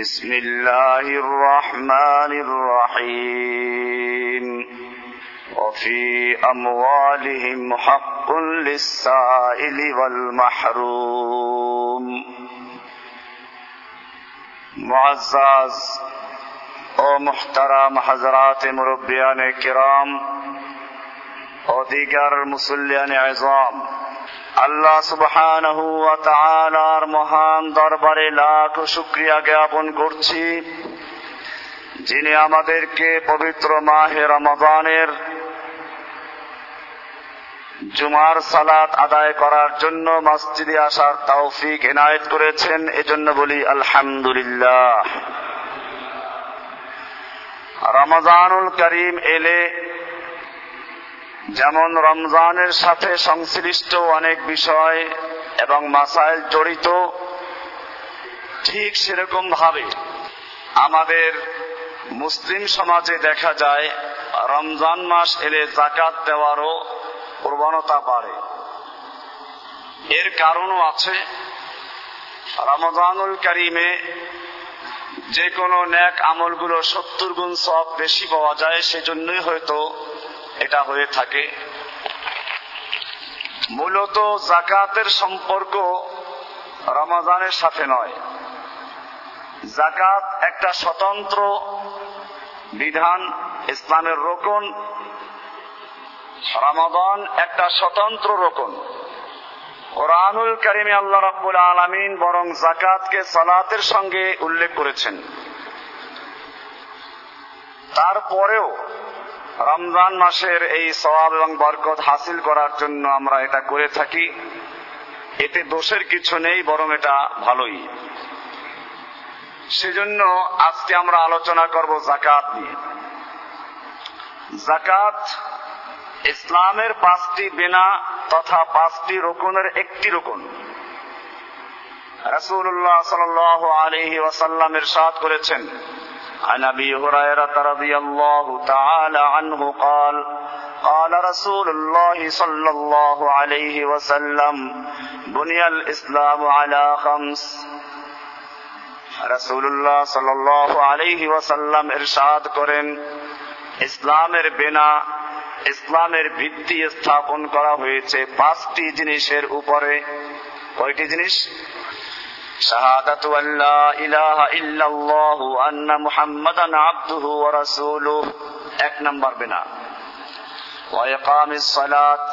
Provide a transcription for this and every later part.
بسم الله الرحمن الرحيم. وفي أموالهم حق للسائل والمحروم. معزز اور محترم حضرات مربیان کرام اور دیگر مسلیان عظام আল্লাহ তাআলার মহান দরবারে লাখ শুকরিয়া জ্ঞাপন করছি, যিনি আমাদেরকে পবিত্র মাহে রমাদানের জুমার সালাত আদায় করার জন্য মসজিদে আসার তৌফিক এনায়েত করেছেন, এজন্য বলি আলহামদুলিল্লাহ। রমজানুল করিম এলে যেমন রমজানের সাথে সংশ্লিষ্ট অনেক বিষয় এবং মাসাইল জড়িত, ঠিক সেরকম ভাবে আমাদের মুসলিম সমাজে দেখা যায়, রমজান মাস এলে জাকাত দেওয়ারও প্রবণতা বাড়ে। এর কারণও আছে, রমজানুল করিমে যে কোনো ন্যাক আমলগুলো সত্তর গুণ সব বেশি পাওয়া যায়, সেজন্যই হয়তো এটা হয়ে থাকে। মূলত জাকাতের সম্পর্ক রমাজানের সাথে নয়। জাকাত একটা স্বতন্ত্র বিধান ইসলামের রোকন। রমাদান একটা স্বতন্ত্র রোকন। কোরআনুল করিমে আল্লাহ রাব্বুল আলামিন বরং জাকাতকে সালাতের সঙ্গে উল্লেখ করেছেন। তারপরেও রমজান মাসের এই সওয়াব এবং বরকত হাসিল করার জন্য আমরা এটা করে থাকি। এতে দোষের কিছু নেই, বরং এটা ভালোই। সেজন্য আজকে আমরা আলোচনা করব জাকাত নিয়ে। জাকাত ইসলামের পাঁচটি বেনা তথা পাঁচটি রোকনের একটি রোকন। রাসূলুল্লাহ সাল্লাল্লাহু আলাইহি ওয়াসাল্লাম ইরশাদ করেছেন عن ابي هريره رضي الله تعالى عنه قال قال رسول الله صلى الله عليه وسلم بني الاسلام على خمس রাসূলুল্লাহ সাল্লাল্লাহু আলাইহি ওয়াসাল্লাম ইরশাদ করেন ইসলামের বেনা ইসলামের ভিত্তি স্থাপন করা হয়েছে পাঁচটি জিনিসের উপরে কয়টি জিনিস شهادة أن لا إله إلا الله أن محمدا عبده ورسوله এক নম্বর বিনা وإقام الصلاة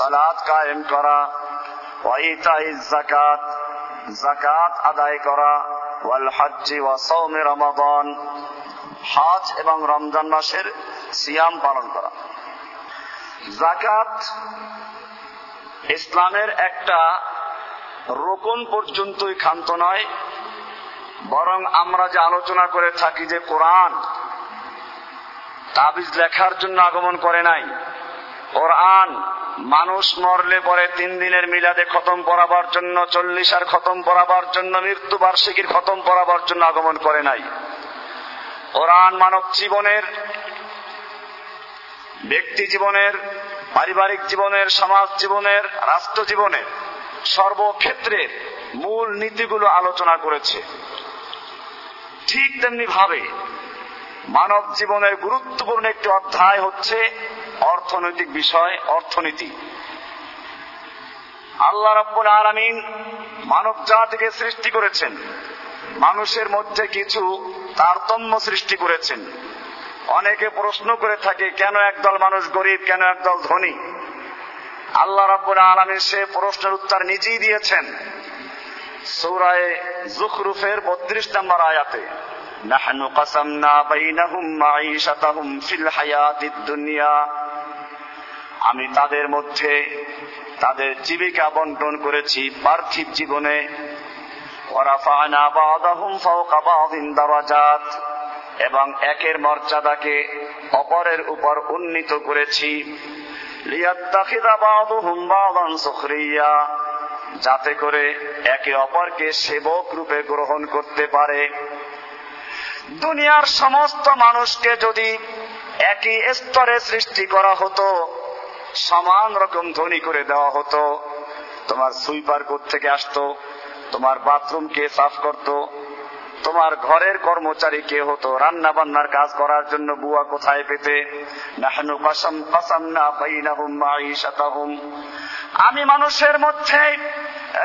صلاة কায়েম করা وإيتاء الزكاة জাকাত আদায় করা والحج وصوم رمضان হজ এবং রমজান মাসের সিয়াম পালন করা জাকাত ইসলামের একটা রোকন পর্যন্তই ক্ষান্ত নয়। বরং আমরা যে আলোচনা করে থাকি যে কোরআন তাবিজ লেখার জন্য আগমন করে নাই। কোরআন মানুষ মরলে পরে তিন দিনের মিলাদে খতম পড়াবার জন্য চল্লিশ আর খতম পড়াবার জন্য মৃত্যু বার্ষিকীর খতম পড়াবার জন্য আগমন করে নাই। কোরআন মানব জীবনের, ব্যক্তি জীবনের, পারিবারিক জীবনের, সমাজ জীবনের, রাষ্ট্র জীবনের সর্বক্ষেত্রের মূল নীতিগুলো আলোচনা করেছে। ঠিক তেমনি ভাবে মানব জীবনের গুরুত্বপূর্ণ একটি অধ্যায় হচ্ছে অর্থনৈতিক বিষয়, অর্থনীতি। আল্লাহ রব্বুল আলমিন মানব জাতিকে সৃষ্টি করেছেন। মানুষের মধ্যে কিছু তারতম্য সৃষ্টি করেছেন। অনেকে প্রশ্ন করে থাকে, কেন একদল মানুষ গরিব, কেন একদল ধনী? আল্লাহ রাব্বুল আলমী সে প্রশ্নের উত্তর নিজেই দিয়েছেন। সৌরায় জুখরুফের বত্রিশ নম্বর আয়াতে, নাহনু কাসামনা বাইনাহুম মাঈশাতাহুম ফিল হায়াতিদ দুনিয়া। আমি তাদের মধ্যে তাদের জীবিকা বন্টন করেছি পার্থিব জীবনে। ওয়ারাফানা বাদাহুম ফাওকা বাদিন দারাজাত। এবং একের মর্যাদাকে অপরের উপর উন্নীত করেছি। যাতে করে একে অপরকে সেবক রূপে গ্রহণ করতে পারে। দুনিয়ার সমস্ত মানুষকে যদি একই স্তরে সৃষ্টি করা হতো, সমান রকম ধনী করে দেওয়া হতো। তোমার সুইপার থেকে আসতো? তোমার বাথরুম কে সাফ করত? তোমার ঘরের কর্মচারী কে হতো? রান্না বান্নার কাজ করার জন্য বুয়া কোথায় পেতে? না আমি মানুষের মধ্যে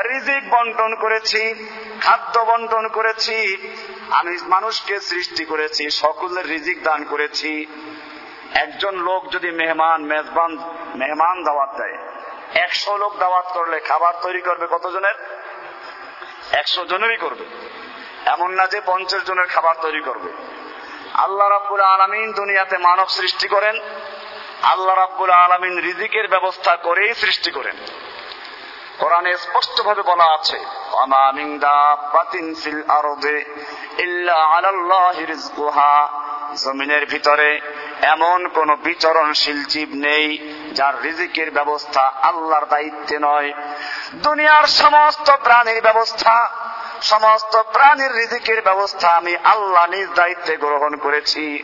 রিজিক বন্টন করেছি, খাদ্য বন্টন করেছি, আমি মানুষকে সৃষ্টি করেছি, সকলের রিজিক দান করেছি। একজন লোক যদি মেহমান, মেজবান, মেহমান দাওয়াত দেয়, একশো লোক দাওয়াত করলে খাবার তৈরি করবে কতজনের? একশো জনেরই করবে। এমন না যে পঞ্চাশ জনের খাবার তৈরি করবে। আল্লাহ রাব্বুল আলমিন দুনিয়াতে মানব সৃষ্টি করেন। আল্লাহ রাব্বুল আলমিন রিজিকের ব্যবস্থা করেই সৃষ্টি করেন। কোরআনে স্পষ্ট ভাবে বলা আছে জমিনের ভিতরে এমন কোন বিচরণশীল জীব নেই, যার রিজিকের ব্যবস্থা আল্লাহর দায়িত্বে নয়। দুনিয়ার সমস্ত প্রাণীর ব্যবস্থা সমস্ত প্রাণীর রিজিকের ব্যবস্থা আমি আল্লাহ নিজ দায়িত্বে গ্রহণ করেছি।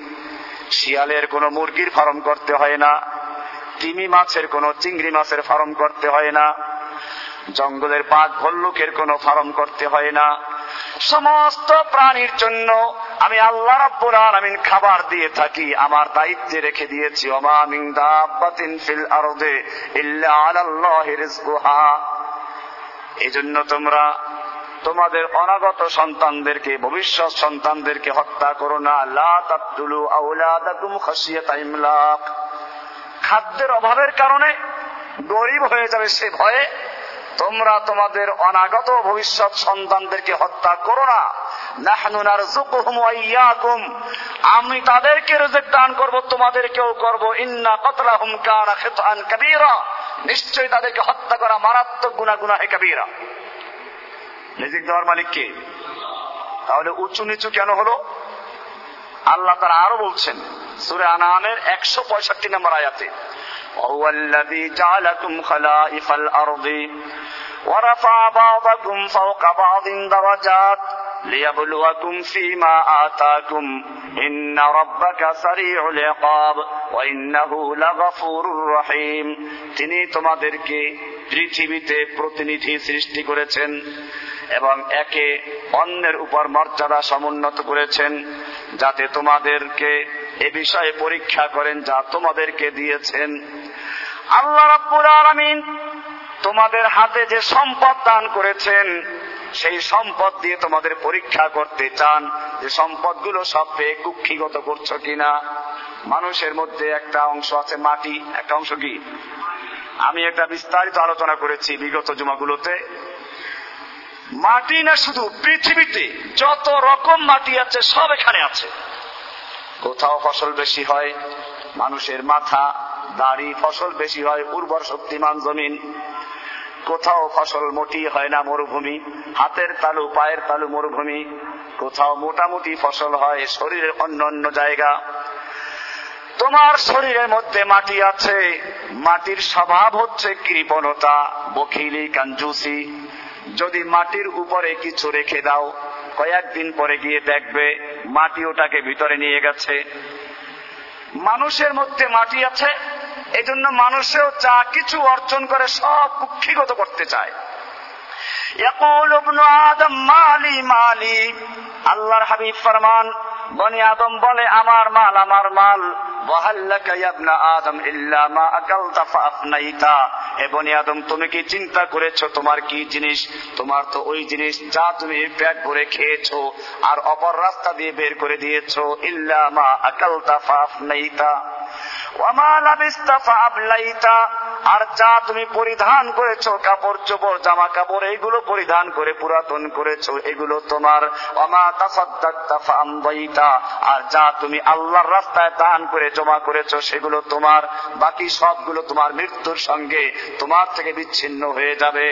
শিয়ালের কোনো মুরগির ফার্ম করতে হয় না। তিমি মাছের কোনো চিংড়ি মাছের ফার্ম করতে হয় না। জঙ্গলের বাঘ ভল্লুকের কোনো ফার্ম করতে হয় না। সমস্ত প্রাণীর জন্য আমি আল্লাহ রাব্বুল আলামিন খাবার দিয়ে থাকি, আমার দায়িত্বে রেখে দিয়েছি। ওমা মিন দাব্বাতিন ফিল আরদে ইল্লা আলাল্লাহি রিজকুহা। এজন্য তোমরা তোমাদের অনাগত সন্তানদেরকে, ভবিষ্যৎ সন্তানদেরকে হত্যা করো না। খাদ্যের অভাবের কারণে গরিব হয়ে যাবে সে ভয়ে। তোমরা তোমাদের অনাগত ভবিষ্যৎ সন্তানদেরকে হত্যা করো না। আমি তাদেরকে রেজেক দান করব, তোমাদেরকেও করব। ইন্না কতলা হুমকান নিশ্চয়ই তাদেরকে হত্যা করা মারাত্মক গুণা গুনা হে কবিরা। রিজিক দেওয়ার মালিক কে তাহলে উঁচু নিচু কেন হলো আল্লাহ তারা আরো বলছেন সুরে আনামের একশো পঁয়ষট্টি নম্বর আয়াতে وهو الذي جعلكم خلائف الأرض ورفع بعضكم فوق بعض درجات ليبلوكم فيما آتاكم إن ربك سريع العقاب وإنه لغفور رحيم তিনি তোমাদেরকে পৃথিবীতে প্রতিনিধি সৃষ্টি করেছেন এবং একে অন্যের উপর মর্যাদা সমুন্নত করেছেন, যাতে তোমাদেরকে এ বিষয়ে পরীক্ষা করেন যা তোমাদেরকে দিয়েছেন। আল্লাহ রাব্বুল আলামিন তোমাদের হাতে যে সম্পদ দান করেছেন, সেই সম্পদ দিয়ে তোমাদের পরীক্ষা করতে চান। যে সম্পদগুলো সব পেয়ে কুক্ষিগত করছ কিনা? মানুষের মধ্যে একটা অংশ আছে মাটি, একটা অংশ কি? আমি একটা বিস্তারিত আলোচনা করেছি বিগত জুমাগুলোতে। মাটি না শুধু পৃথিবীতে, যত রকম মাটি আছে, সব এখানে আছে। কোথাও ফসল বেশি হয়, মানুষের মাথা, দাড়ি, ফসল বেশি হয়, উর্বর শক্তিমান জমিন। কোথাও ফসল মোটি হয় না, মরুভূমি। হাতের তালু, পায়ের তালু, মরুভূমি। কোথাও মোটামুটি ফসল হয়, শরীরের অন্য অন্য জায়গা। তোমার শরীরের মধ্যে মাটি আছে। মাটির স্বভাব হচ্ছে কৃপণতা, বখিলি, কাঞ্জুসি। যদি মাটির উপরে কিছু রেখে দাও, কয়েকদিন পরে গিয়ে দেখবে মাটি ওটাকে ভিতরে নিয়ে গেছে। মানুষের মধ্যে মাটি আছে এই জন্য মানুষেও যা কিছু অর্জন করে সব কুক্ষিগত করতে চায়। আল্লাহর বলে, আমার মাল আমার মাল আদম, ইল্লা মা আকালতা ফাফনাইতা এ বনি আদম, তুমি কি চিন্তা করেছ তোমার কি জিনিস? তোমার তো ওই জিনিস যা তুমি পেট ভরে খেয়েছ আর অপর রাস্তা দিয়ে বের করে দিয়েছ। ইল্লামা মা ফাফ নাইতা ওয়ামা লাবিস্তা আর যা তুমি পরিধান করেছ, কাপড় চোপড় জামা কাপড় এইগুলো পরিধান করে, পুরাতন করেছ, এগুলো তোমার আর যা তুমি আল্লাহর রাস্তায় দান করে, জমা করেছ, সেগুলো তোমার, বাকি সবগুলো তোমার মৃত্যুর সঙ্গে তোমার থেকে বিচ্ছিন্ন হয়ে যাবে।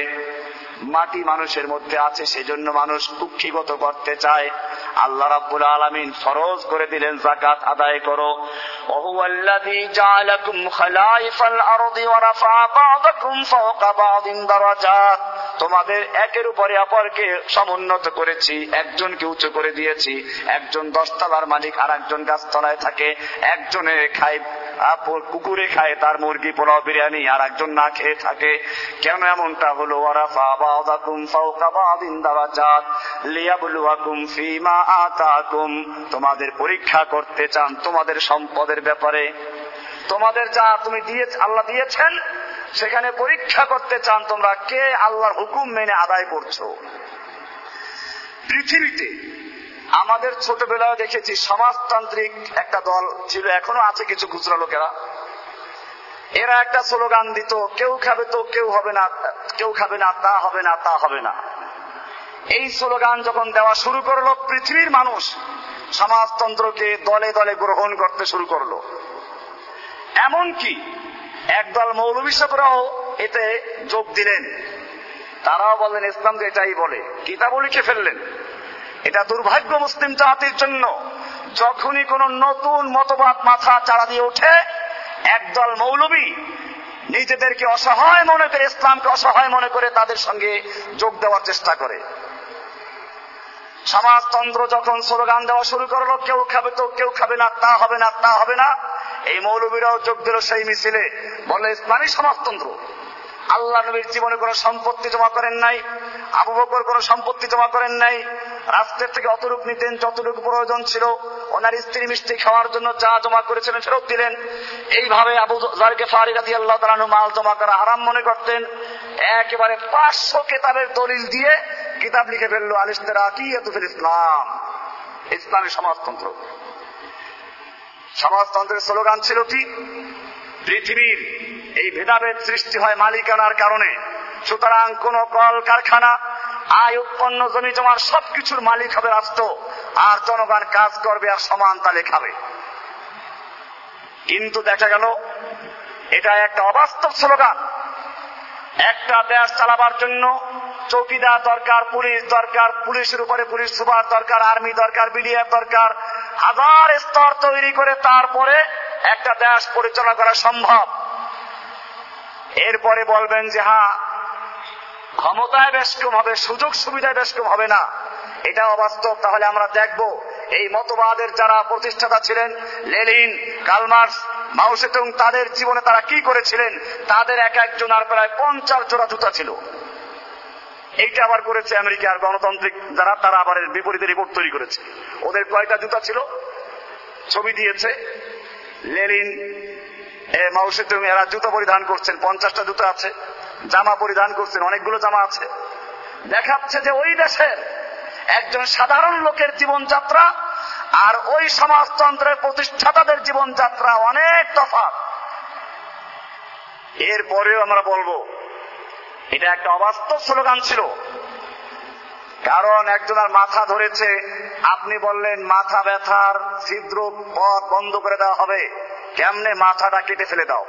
মাটি মানুষের মধ্যে আছে, সেজন্য মানুষ কুক্ষিগত করতে চায়। আল্লাহ রাব্বুল আলামিন ফরজ করে দিলেন, যাকাত আদায় করো। ওহুয়াল্লাযী জাআলাকুম খালাইফাল আরদি ওয়া রাফা বা'দাকুম ফাওকা বা'দিন দারাজাত তোমাদের একের উপরে অপরকে সমুন্নত করেছি, একজনকে উঁচু করে দিয়েছি। একজন দশতলার মালিক আর একজন গাছতলায় থাকে। একজনে খায় কুকুরে খায়, তার মুরগি পোলাও, বিরিয়ানি আর একজন না খেয়ে থাকে। কেন এমনটা হলো? ওয়ারাফা বা'দাকুম ফাওকা বা'দিন দারাজাত লিয়াবলুয়াকুম ফীমা আতাকুম তোমাদের পরীক্ষা করতে চান তোমাদের সম্পদের ব্যাপারে। তোমাদের যা তুমি দিয়ে আল্লাহ দিয়েছেন, সেখানে পরীক্ষা করতে চান তোমরা কে আল্লাহর হুকুম মেনে আদায় করছ। পৃথিবীতে আমাদের ছোটবেলায় দেখেছি সমাজতান্ত্রিক একটা দল ছিল, এখনও আছে কিছু খুচরা লোকেরা। এরা একটা স্লোগান দিত, কেউ খাবে তো কেউ হবে না, কেউ খাবে না, তা হবে না, তা হবে না। এই স্লোগান যখন দেওয়া শুরু করল, পৃথিবীর মানুষ সমাজতন্ত্রকে দলে দলে গ্রহণ করতে শুরু করল। এমনকি একদল মৌলবী এতে যোগ দিলেন। তারাও বলেন ইসলাম তো এটাই বলে কিতাবও লিখে ফেললেন। এটা দুর্ভাগ্য মুসলিম জাতির জন্য। যখনই কোন নতুন মতবাদ মাথা চারা দিয়ে ওঠে একদল মৌলবী নিজেদেরকে অসহায় মনে করে ইসলামকে অসহায় মনে করে তাদের সঙ্গে যোগ দেওয়ার চেষ্টা করে। সমাজতন্ত্র যখন স্লোগান দেওয়া শুরু করল, কেউ খাবে তো কেউ খাবে না, তা হবে না, তা হবে না, এই মৌলবীরাও যোগ দিল সেই মিছিলে। বলে ইসলামী সমাজতন্ত্র, আল্লাহ নবীর জীবনে কোনো সম্পত্তি জমা করেন নাই, আবু বকর কোনো সম্পত্তি জমা করেন নাই রাষ্ট্রের থেকে অতটুক নিতেন, যতটুকু প্রয়োজন ছিল, ওনার স্ত্রী মিষ্টি খাওয়ার জন্য যা জমা করেছিলেন, ফেরত দিলেন। এইভাবে আবু জারকে ফারি রাদি আল্লাহ তালানু মাল জমা করা হারাম মনে করতেন। একেবারে পাঁচশো কেতাবের দলিল দিয়ে কিতাব লিখে ফেলল আলিস্তেরা কি এতুফিল ইসলাম। ইসলামী সমাজতন্ত্র। সমাজতন্ত্রের স্লোগান ছিল কি? পৃথিবীর এই ভেদাভেদ সৃষ্টি হয় মালিকানার কারণে। সুতরাং কোন কল কারখানা আয় উৎপন্ন জমি জমার সবকিছুর মালিক হবে রাষ্ট্র, আর জনগণ কাজ করবে আর সমান তালে খাবে। কিন্তু দেখা গেল, এটা একটা অবাস্তব স্লোগান। একটা দেশ চালাবার জন্য চৌকিদার দরকার, পুলিশ দরকার, পুলিশের উপরে পুলিশ সুপার দরকার, আর্মি দরকার, বিডিএফ দরকার, হাজার স্তর তৈরি করে তারপরে একটা দেশ পরিচালনা করা সম্ভব। এরপরে বলবেন যে হ্যাঁ ক্ষমতায় বেশ কম হবে, সুযোগ সুবিধায় বেশ কম হবে না। এটা অবাস্তব তাহলে আমরা দেখব এই মতবাদের যারা প্রতিষ্ঠাতা ছিলেন লেলিন কালমার্স মাউসেটং তাদের জীবনে তারা কি করেছিলেন? তাদের এক একজন আর প্রায় পঞ্চাশ জোড়া জুতা ছিল। এইটা আবার করেছে আমেরিকার গণতান্ত্রিক যারা তারা আবার বিপরীতে রিপোর্ট তৈরি করেছে। ওদের কয়টা জুতা ছিল? ছবি দিয়েছে লেলিন মাউসেটং এরা জুতো পরিধান করছেন, পঞ্চাশটা জুতো আছে। জামা পরিধান করছেন, অনেকগুলো জামা আছে। দেখাচ্ছে যে ওই দেশের একজন সাধারণ লোকের জীবনযাত্রা আর ওই সমাজতন্ত্রের প্রতিষ্ঠাতাদের জীবনযাত্রা অনেক তফাৎ। এরপরেও আমরা বলব, এটা একটা অবাস্তব স্লোগান ছিল। কারণ একজনের মাথা ধরেছে, আপনি বললেন মাথা ব্যথার ছিদ্র পথ বন্ধ করে দেওয়া হবে, কেমনে মাথাটা কেটে ফেলে দাও?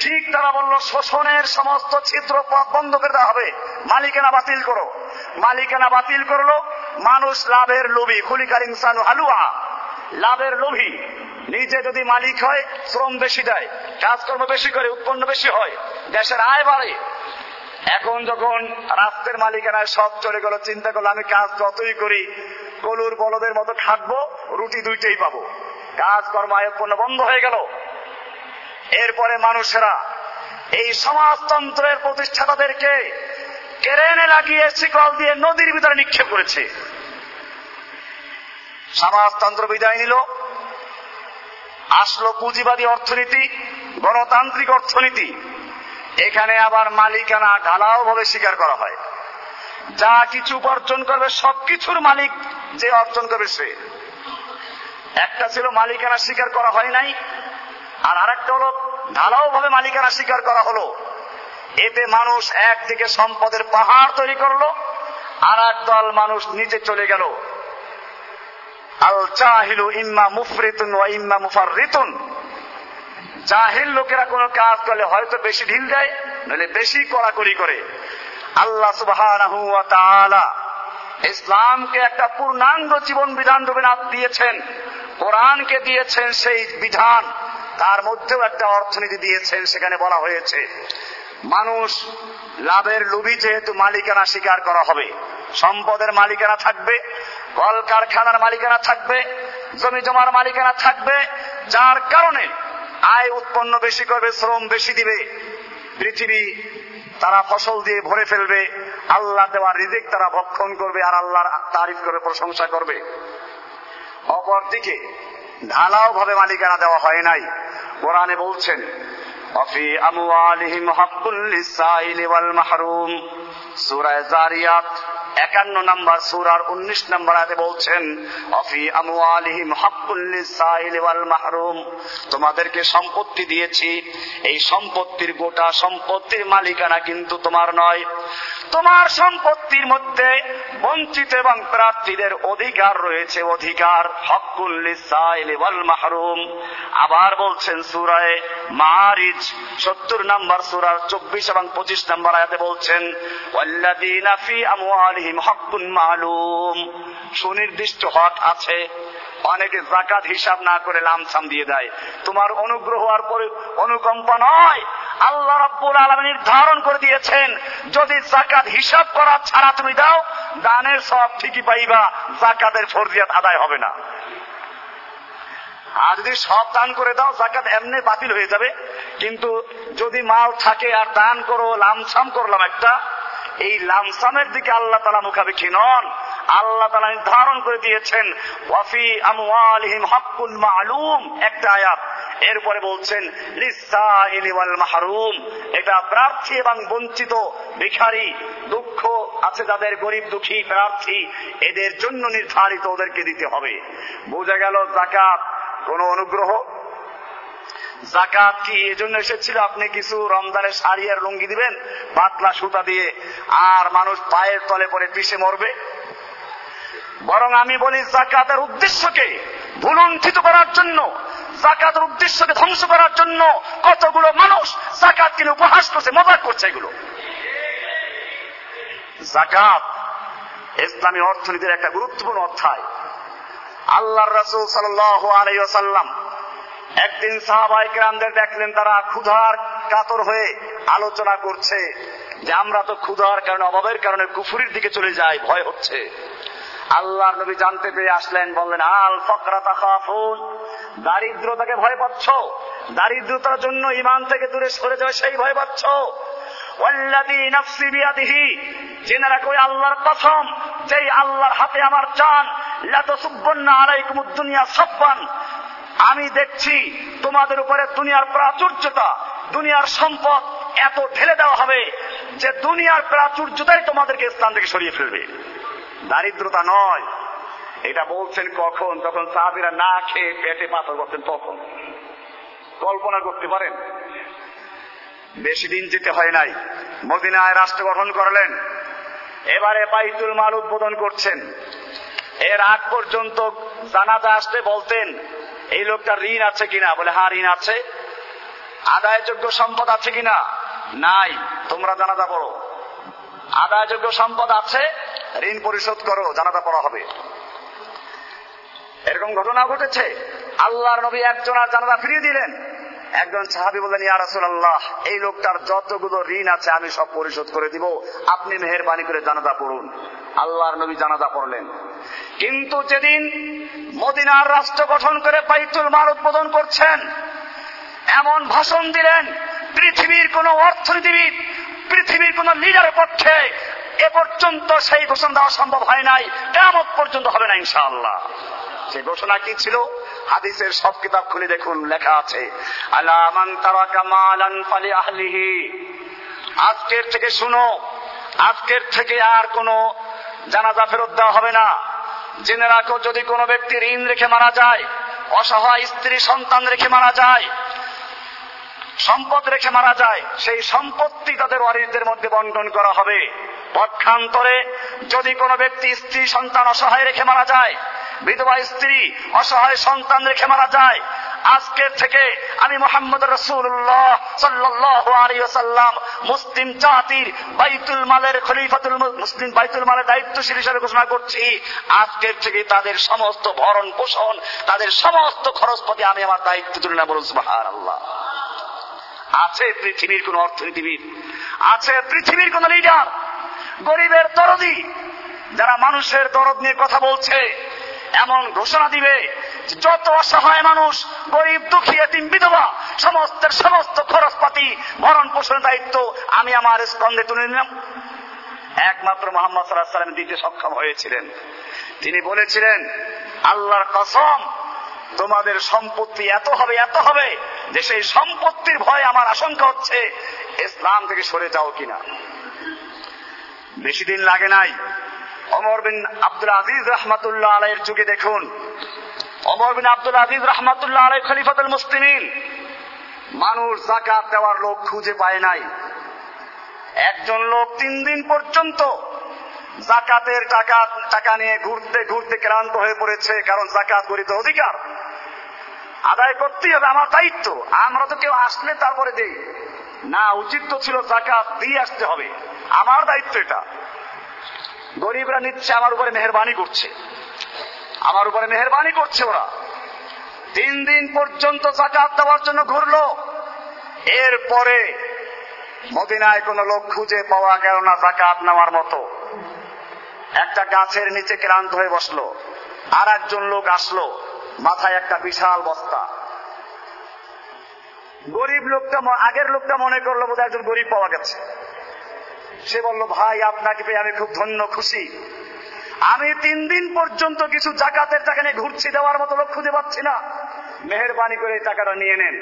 ঠিক তারা বলল, শোষণের সমস্ত ছিদ্র বন্ধ করে দেওয়া হবে। মালিকানা বাতিল করো। মালিকানা বাতিল করল, মানুষ লাভের লোভী, খুলিকার ইনসানু হালুয়া। লাভের লোভী, নিজে যদি মালিক হয়, শ্রম বেশি দেয়, কাজকর্ম বেশি করে, উৎপন্ন বেশি হয়, দেশের আয় বাড়ে। এখন যখন রাস্তের মালিকানায় সব চলে গেল, চিন্তা করল, আমি কাজ যতই করি, কলুর বলদের মতো খাটবো রুটি দুইটাই পাবো। কাজকর্ম আয় উৎপন্ন বন্ধ হয়ে গেল। এরপরে মানুষেরা এই সমাজতন্ত্রের প্রতিষ্ঠাতাদেরকে কেরেনে লাগিয়ে শিকল দিয়ে নদীর ভিতরে নিক্ষেপ করেছে। সমাজতন্ত্র বিদায় নিল। আসলো পুঁজিবাদী অর্থনীতি, গণতান্ত্রিক অর্থনীতি। এখানে আবার মালিকানা ঢালাও ভাবে স্বীকার করা হয়। যা কিছু উপার্জন করবে, সবকিছুর মালিক যে অর্জন করবে সে। একটা ছিল মালিকানা স্বীকার করা হয় নাই আর আরেকটা হলো ঢালাও ভাবে মালিকানা স্বীকার করা হলো। এতে মানুষ একদিকে সম্পদের পাহাড় তৈরি করল, আর এক দল মানুষ নিচে চলে গেল। আল চাহিলু ইম্মা মুফরিতুন ওয়া ইম্মা মুফাররিতুন। জাহিল লোকেরা কোনো কাজ করলে হয়তো বেশি ঢিল দেয়, নইলে বেশি কড়াকড়ি করে। আল্লাহ তাআলা ইসলামকে একটা পূর্ণাঙ্গ জীবন বিধান রূপে দিয়েছেন, কোরআনকে দিয়েছেন সেই বিধান। তার মধ্যেও একটা অর্থনীতি দিয়েছেন সেখানে বলা হয়েছে, মানুষ লাভের লুবি যেহেতু মালিকানা স্বীকার করা হবে, সম্পদের মালিকানা থাকবে কল কারখানার মালিকানা থাকবে, জমি জমার মালিকানা থাকবে, যার কারণে আয় উৎপন্ন বেশি করবে, শ্রম বেশি দিবে, পৃথিবী তারা ফসল দিয়ে ভরে ফেলবে, আল্লাহ দেওয়ার রিজিক তারা ভক্ষণ করবে, আর আল্লাহর তারিফ করে প্রশংসা করবে। অপরদিকে ঢালাও ভাবে মালিকানা দেওয়া হয় নাই। কোরআনে বলছেন আমওয়ালিহিম হাক্কুল লিসাইলি ওয়াল মাহরুম সূরা জারিয়াত একান্ন নাম্বার সুরার উনিশ নাম্বার আয়াতে বলছেন, অফি আমওয়ালিহিম হাক্কুল লিসাইলি ওয়াল মাহরুম। তোমাদেরকে সম্পত্তি দিয়েছি। এই সম্পত্তির গোটা সম্পত্তির মালিকানা কিন্তু তোমার নয়। তোমার সম্পত্তির মধ্যে বঞ্চিত এবং প্রার্থীদের অধিকার রয়েছে, অধিকার হকুল লিসাইলি ওয়াল মাহরুম। আবার বলছেন সুরায় মারিজ। সত্তর নাম্বার সুরার চব্বিশ এবং পঁচিশ নাম্বার আয়াতে বলছেন সুনির্দিষ্ট হক আছে, অনেকে জাকাত হিসাব না করে লামসাম দিয়ে দেয়। তোমার অনুগ্রহ আর অনুকম্পা নয়, আল্লাহ রাব্বুল আলামিন নির্ধারণ করে দিয়েছেন, যদি জাকাত হিসাব করা ছাড়া তুমি দাও, দানের সব ঠিকই পাইবা জাকাতের ফরজিয়াত আদায় হবে না। আর যদি সব দান করে দাও, জাকাত এমনি বাতিল হয়ে যাবে। কিন্তু যদি মাল থাকে আর দান করো, লামসাম করলাম একটা, এই লামসামের দিকে আল্লাহ তালা মুখাপেক্ষী নন। আল্লাহ তালা নির্ধারণ করে দিয়েছেন, ওয়াফি আমওয়ালিহিম হাক্কুল মালুম একটা আয়াত। এরপরে বলছেন মাহরুম এটা প্রার্থী এবং বঞ্চিত, ভিখারি, দুঃখ আছে যাদের, গরিব, দুঃখী, প্রার্থী, এদের জন্য নির্ধারিত ওদেরকে দিতে হবে। বোঝা গেল, জাকাত কোন অনুগ্রহ? জাকাত কি এজন্য এসেছিল? আপনি কিছু রমজানের শাড়ি আর লুঙ্গি দিবেন? পাতলা সুতা দিয়ে। আর মানুষ পায়ের তলে পরে পিষে মরবে? বরং আমি বলি, জাকাতের উদ্দেশ্যকে ভুলুণ্ঠিত করার জন্য, জাকাতের উদ্দেশ্যকে ধ্বংস করার জন্য কতগুলো মানুষ জাকাত কিনে উপহাস করছে মজাক করছে এগুলো। জাকাত ইসলামী অর্থনীতির একটা গুরুত্বপূর্ণ অধ্যায়। আল্লাহ রসুল সাল্লাম একদিন সাহাবাই গ্রামদের দেখলেন তারা ক্ষুধার কাতর হয়ে আলোচনা করছে যে আমরা তো ক্ষুধার কারণে, অভাবের কারণে কুফুরির দিকে চলে যাই, ভয় হচ্ছে। আল্লাহর নবী জানতে পেরে আসলেন, বললেন, আল ফকরাতা খাফুন, দারিদ্রতাকে ভয় পাচ্ছ? দারিদ্রতার জন্য ইমান থেকে দূরে সরে যাবে সেই ভয় পাচ্ছ? জেনে রাখো আল্লাহর কসম, যেই আল্লাহর হাতে আমার জান আমি দেখছি তোমাদের উপরে দুনিয়ার প্রাচুর্যতা, দুনিয়ার সম্পদ এত ঢেলে দেওয়া হবে যে দুনিয়ার প্রাচুর্যতাই তোমাদেরকে স্থান থেকে সরিয়ে ফেলবে। দারিদ্রতা নয়। এটা বলছেন কখন? তখন সাহাবিরা না খেয়ে পেটে পাথর করতেন, তখন। কল্পনা করতে পারেন? বেশি দিন যেতে হয় নাই। মদিনায় রাষ্ট্র গঠন করলেন। এবারে বাইতুল মাল উদ্বোধন করছেন। এর আগ পর্যন্ত জানাজা আসতে বলতেন, এই লোকটার ঋণ আছে কিনা? বলে হা ঋণ আছে। আদায়যোগ্য সম্পদ আছে কিনা? নাই, তোমরা জানাজা পড়ো। আদায়যোগ্য সম্পদ আছে, ঋণ পরিশোধ করো, জানাজা পড়া হবে। এরকম ঘটনা ঘটেছে। আল্লাহর নবী একজন আর জানাজা ফিরিয়ে দিলেন। একজন সাহাবি বললেন, ইয়া রাসূলুল্লাহ, এই লোকটার যতগুলো ঋণ আছে, আমি সব পরিশোধ করে দিব। আপনি মেহেরবানি করে জানাজা পড়ুন। আল্লাহর নবী জানাজা পড়লেন। কিন্তু যেদিন মদিনার রাষ্ট্র গঠন করে বাইতুল মাল উদ্বোধন করছেন, এমন ভাষণ দিলেন, পৃথিবীর কোন অর্থনীতিবিদ, পৃথিবীর কোন লিডারের পক্ষে এ পর্যন্ত সেই ঘোষণা দেওয়া সম্ভব হয় নাই কেমন পর্যন্ত হবে না ইনশাআল্লাহ। সে ঘোষণা কি ছিল? হাদিসের সব কিতাব খুলে দেখুন, লেখা আছে আজকের থেকে শুনো, আজকের থেকে আর কোনো জানাজা ফেরত দেওয়া হবে না। জেনে রাখো, যদি কোনো ব্যক্তি ঋণ রেখে মারা যায়, অসহায় স্ত্রী সন্তান রেখে মারা যায়, সম্পদ রেখে মারা যায়, সেই সম্পত্তি তাদের ওয়ারিসদের মধ্যে বন্টন করা হবে। পক্ষান্তরে যদি কোনো ব্যক্তি স্ত্রী সন্তান অসহায় রেখে মারা যায়, বিধবা স্ত্রী অসহায় সন্তান রেখে মারা যায় আজকের থেকে আমি মোহাম্মদ রসুল্লাহ সাল্লাহ আলিয়াল্লাম মুসলিম জাতির বাইতুল মালের খলিফাতুল মুসলিম বাইতুল মালের দায়িত্বশীল হিসাবে ঘোষণা করছি। আজকের থেকে তাদের সমস্ত ভরণ পোষণ, তাদের সমস্ত খরচপাতি আমি আমার দায়িত্ব তুলে না বলুন আল্লাহ আছে পৃথিবীর কোন অর্থনীতিবিদ, আছে পৃথিবীর কোন লিডার গরিবের দরদি, যারা মানুষের দরদ নিয়ে কথা বলছে, এমন ঘোষণা দিবে যত অসহায় মানুষ, গরিব, দুঃখী, এতিম, বিধবা সমস্ত সমস্ত খরচপাতি ভরণ পোষণের দায়িত্ব আমি আমার স্কন্ধে তুলে নিলাম। একমাত্র মোহাম্মদ সাল্লাহ সাল্লাম দিতে সক্ষম হয়েছিলেন। তিনি বলেছিলেন, আল্লাহর কসম, তোমাদের সম্পত্তি এত হবে এত হবে যে সেই সম্পত্তির ভয় আমার আশঙ্কা হচ্ছে। ইসলাম থেকে সরে যাও কিনা? বেশি দিন লাগে নাই। অমর বিন আব্দুল আজিজ রহমাতুল্লাহ আলাইয়ের যুগে দেখুন অমর বিন আব্দুল আজিজ রহমাতুল্লাহ আলাই খলিফাতুল মুসলিমিন। মানুষ জাকাত দেওয়ার লোক খুঁজে পায় নাই। একজন লোক তিন দিন পর্যন্ত জাকাতের টাকা টাকা নিয়ে ঘুরতে ঘুরতে ক্লান্ত হয়ে পড়েছে, কারণ জাকাত গরিত অধিকার। আদায় করতেই হবে, আমার দায়িত্ব। আমরা তো কেউ আসলে তারপরে দেই। না, উচিত তো ছিল জাকাত দিয়ে আসতে হবে। আমার দায়িত্ব এটা। গরিবরা নিচ্ছে, আমার উপরে মেহরবানি করছে। আমার উপরে মেহরবানি করছে ওরা। তিন দিন পর্যন্ত জাকাত দেওয়ার জন্য ঘুরলো। এরপরে মদিনায় কোন লোক খুঁজে পাওয়া গেল না জাকাত নেওয়ার মতো। একটা গাছের নিচে ক্লান্ত হয়ে বসল। আর একজন লোক আসলো, মাথায় একটা বিশাল বস্তা। গরিব লোকটা আগের লোকটা মনে করল বোধহয় একজন গরিব পাওয়া গেছে। সে বলল, ভাই, আপনাকে পেয়ে আমি খুব ধন্য, খুশি। আমি তিন দিন পর্যন্ত কিছু জাকাতের টাকা নিয়ে ঘুরছি, দেওয়ার মতো লোক খুঁজে পাচ্ছি না। মেহরবানি করে এই টাকাটা নিয়ে নেন।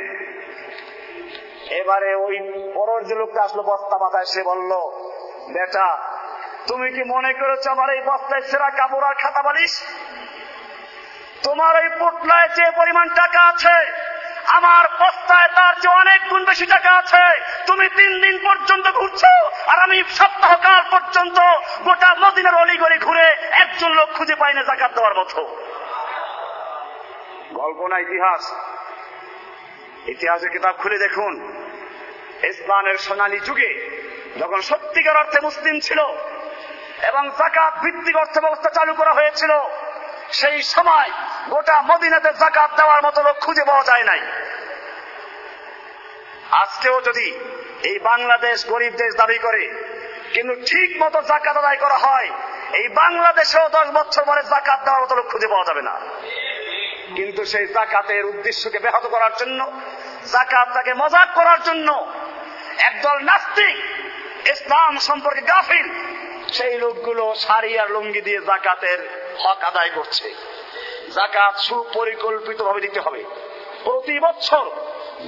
এবারে ওই পরের যে লোকটা আসলো বস্তা মাথায়, সে বলল, বেটা, তুমি কি মনে করেছ আমার এই বস্তায় সেরা কাপড় আর খাতা বালিশ? তোমার এই পোটলায় যে পরিমাণ টাকা আছে আমার বস্তায় তার যে অনেক গুণ বেশি টাকা আছে। তুমি তিন দিন পর্যন্ত ঘুরছো, আর আমি সপ্তাহকাল পর্যন্ত গোটা মদিনার অলিগলি ঘুরে একজন লোক খুঁজে পাই না জাকাত দেওয়ার মতো। গল্প না ইতিহাস। ইতিহাসের কিতাব খুলে দেখুন। ইসলামের সোনালী যুগে যখন সত্যিকার অর্থে মুসলিম ছিল এবং জাকাত ভিত্তিক অর্থ ব্যবস্থা চালু করা হয়েছিল সেই সময় গোটা মদিনাতে জাকাত দেওয়ার মতো লোক খুঁজে পাওয়া যায় নাই। আজকেও যদি এই বাংলাদেশ গরিব দেশ দাবি করে, কিন্তু ঠিক মতো জাকাত আদায় করা হয়, এই বাংলাদেশেও দশ বছর পরে জাকাত দেওয়ার মতো লোক খুঁজে পাওয়া যাবে না। কিন্তু সেই জাকাতের উদ্দেশ্যকে ব্যাহত করার জন্য জাকাতটাকে মজাক করার জন্য একদল নাস্তিক, ইসলাম সম্পর্কে গাফিল, সেই লোকগুলো শাড়ি আর লুঙ্গি দিয়ে জাকাতের হক আদায় করছে। জাকাত সুপরিকল্পিত ভাবে দিতে হবে। প্রতি বছর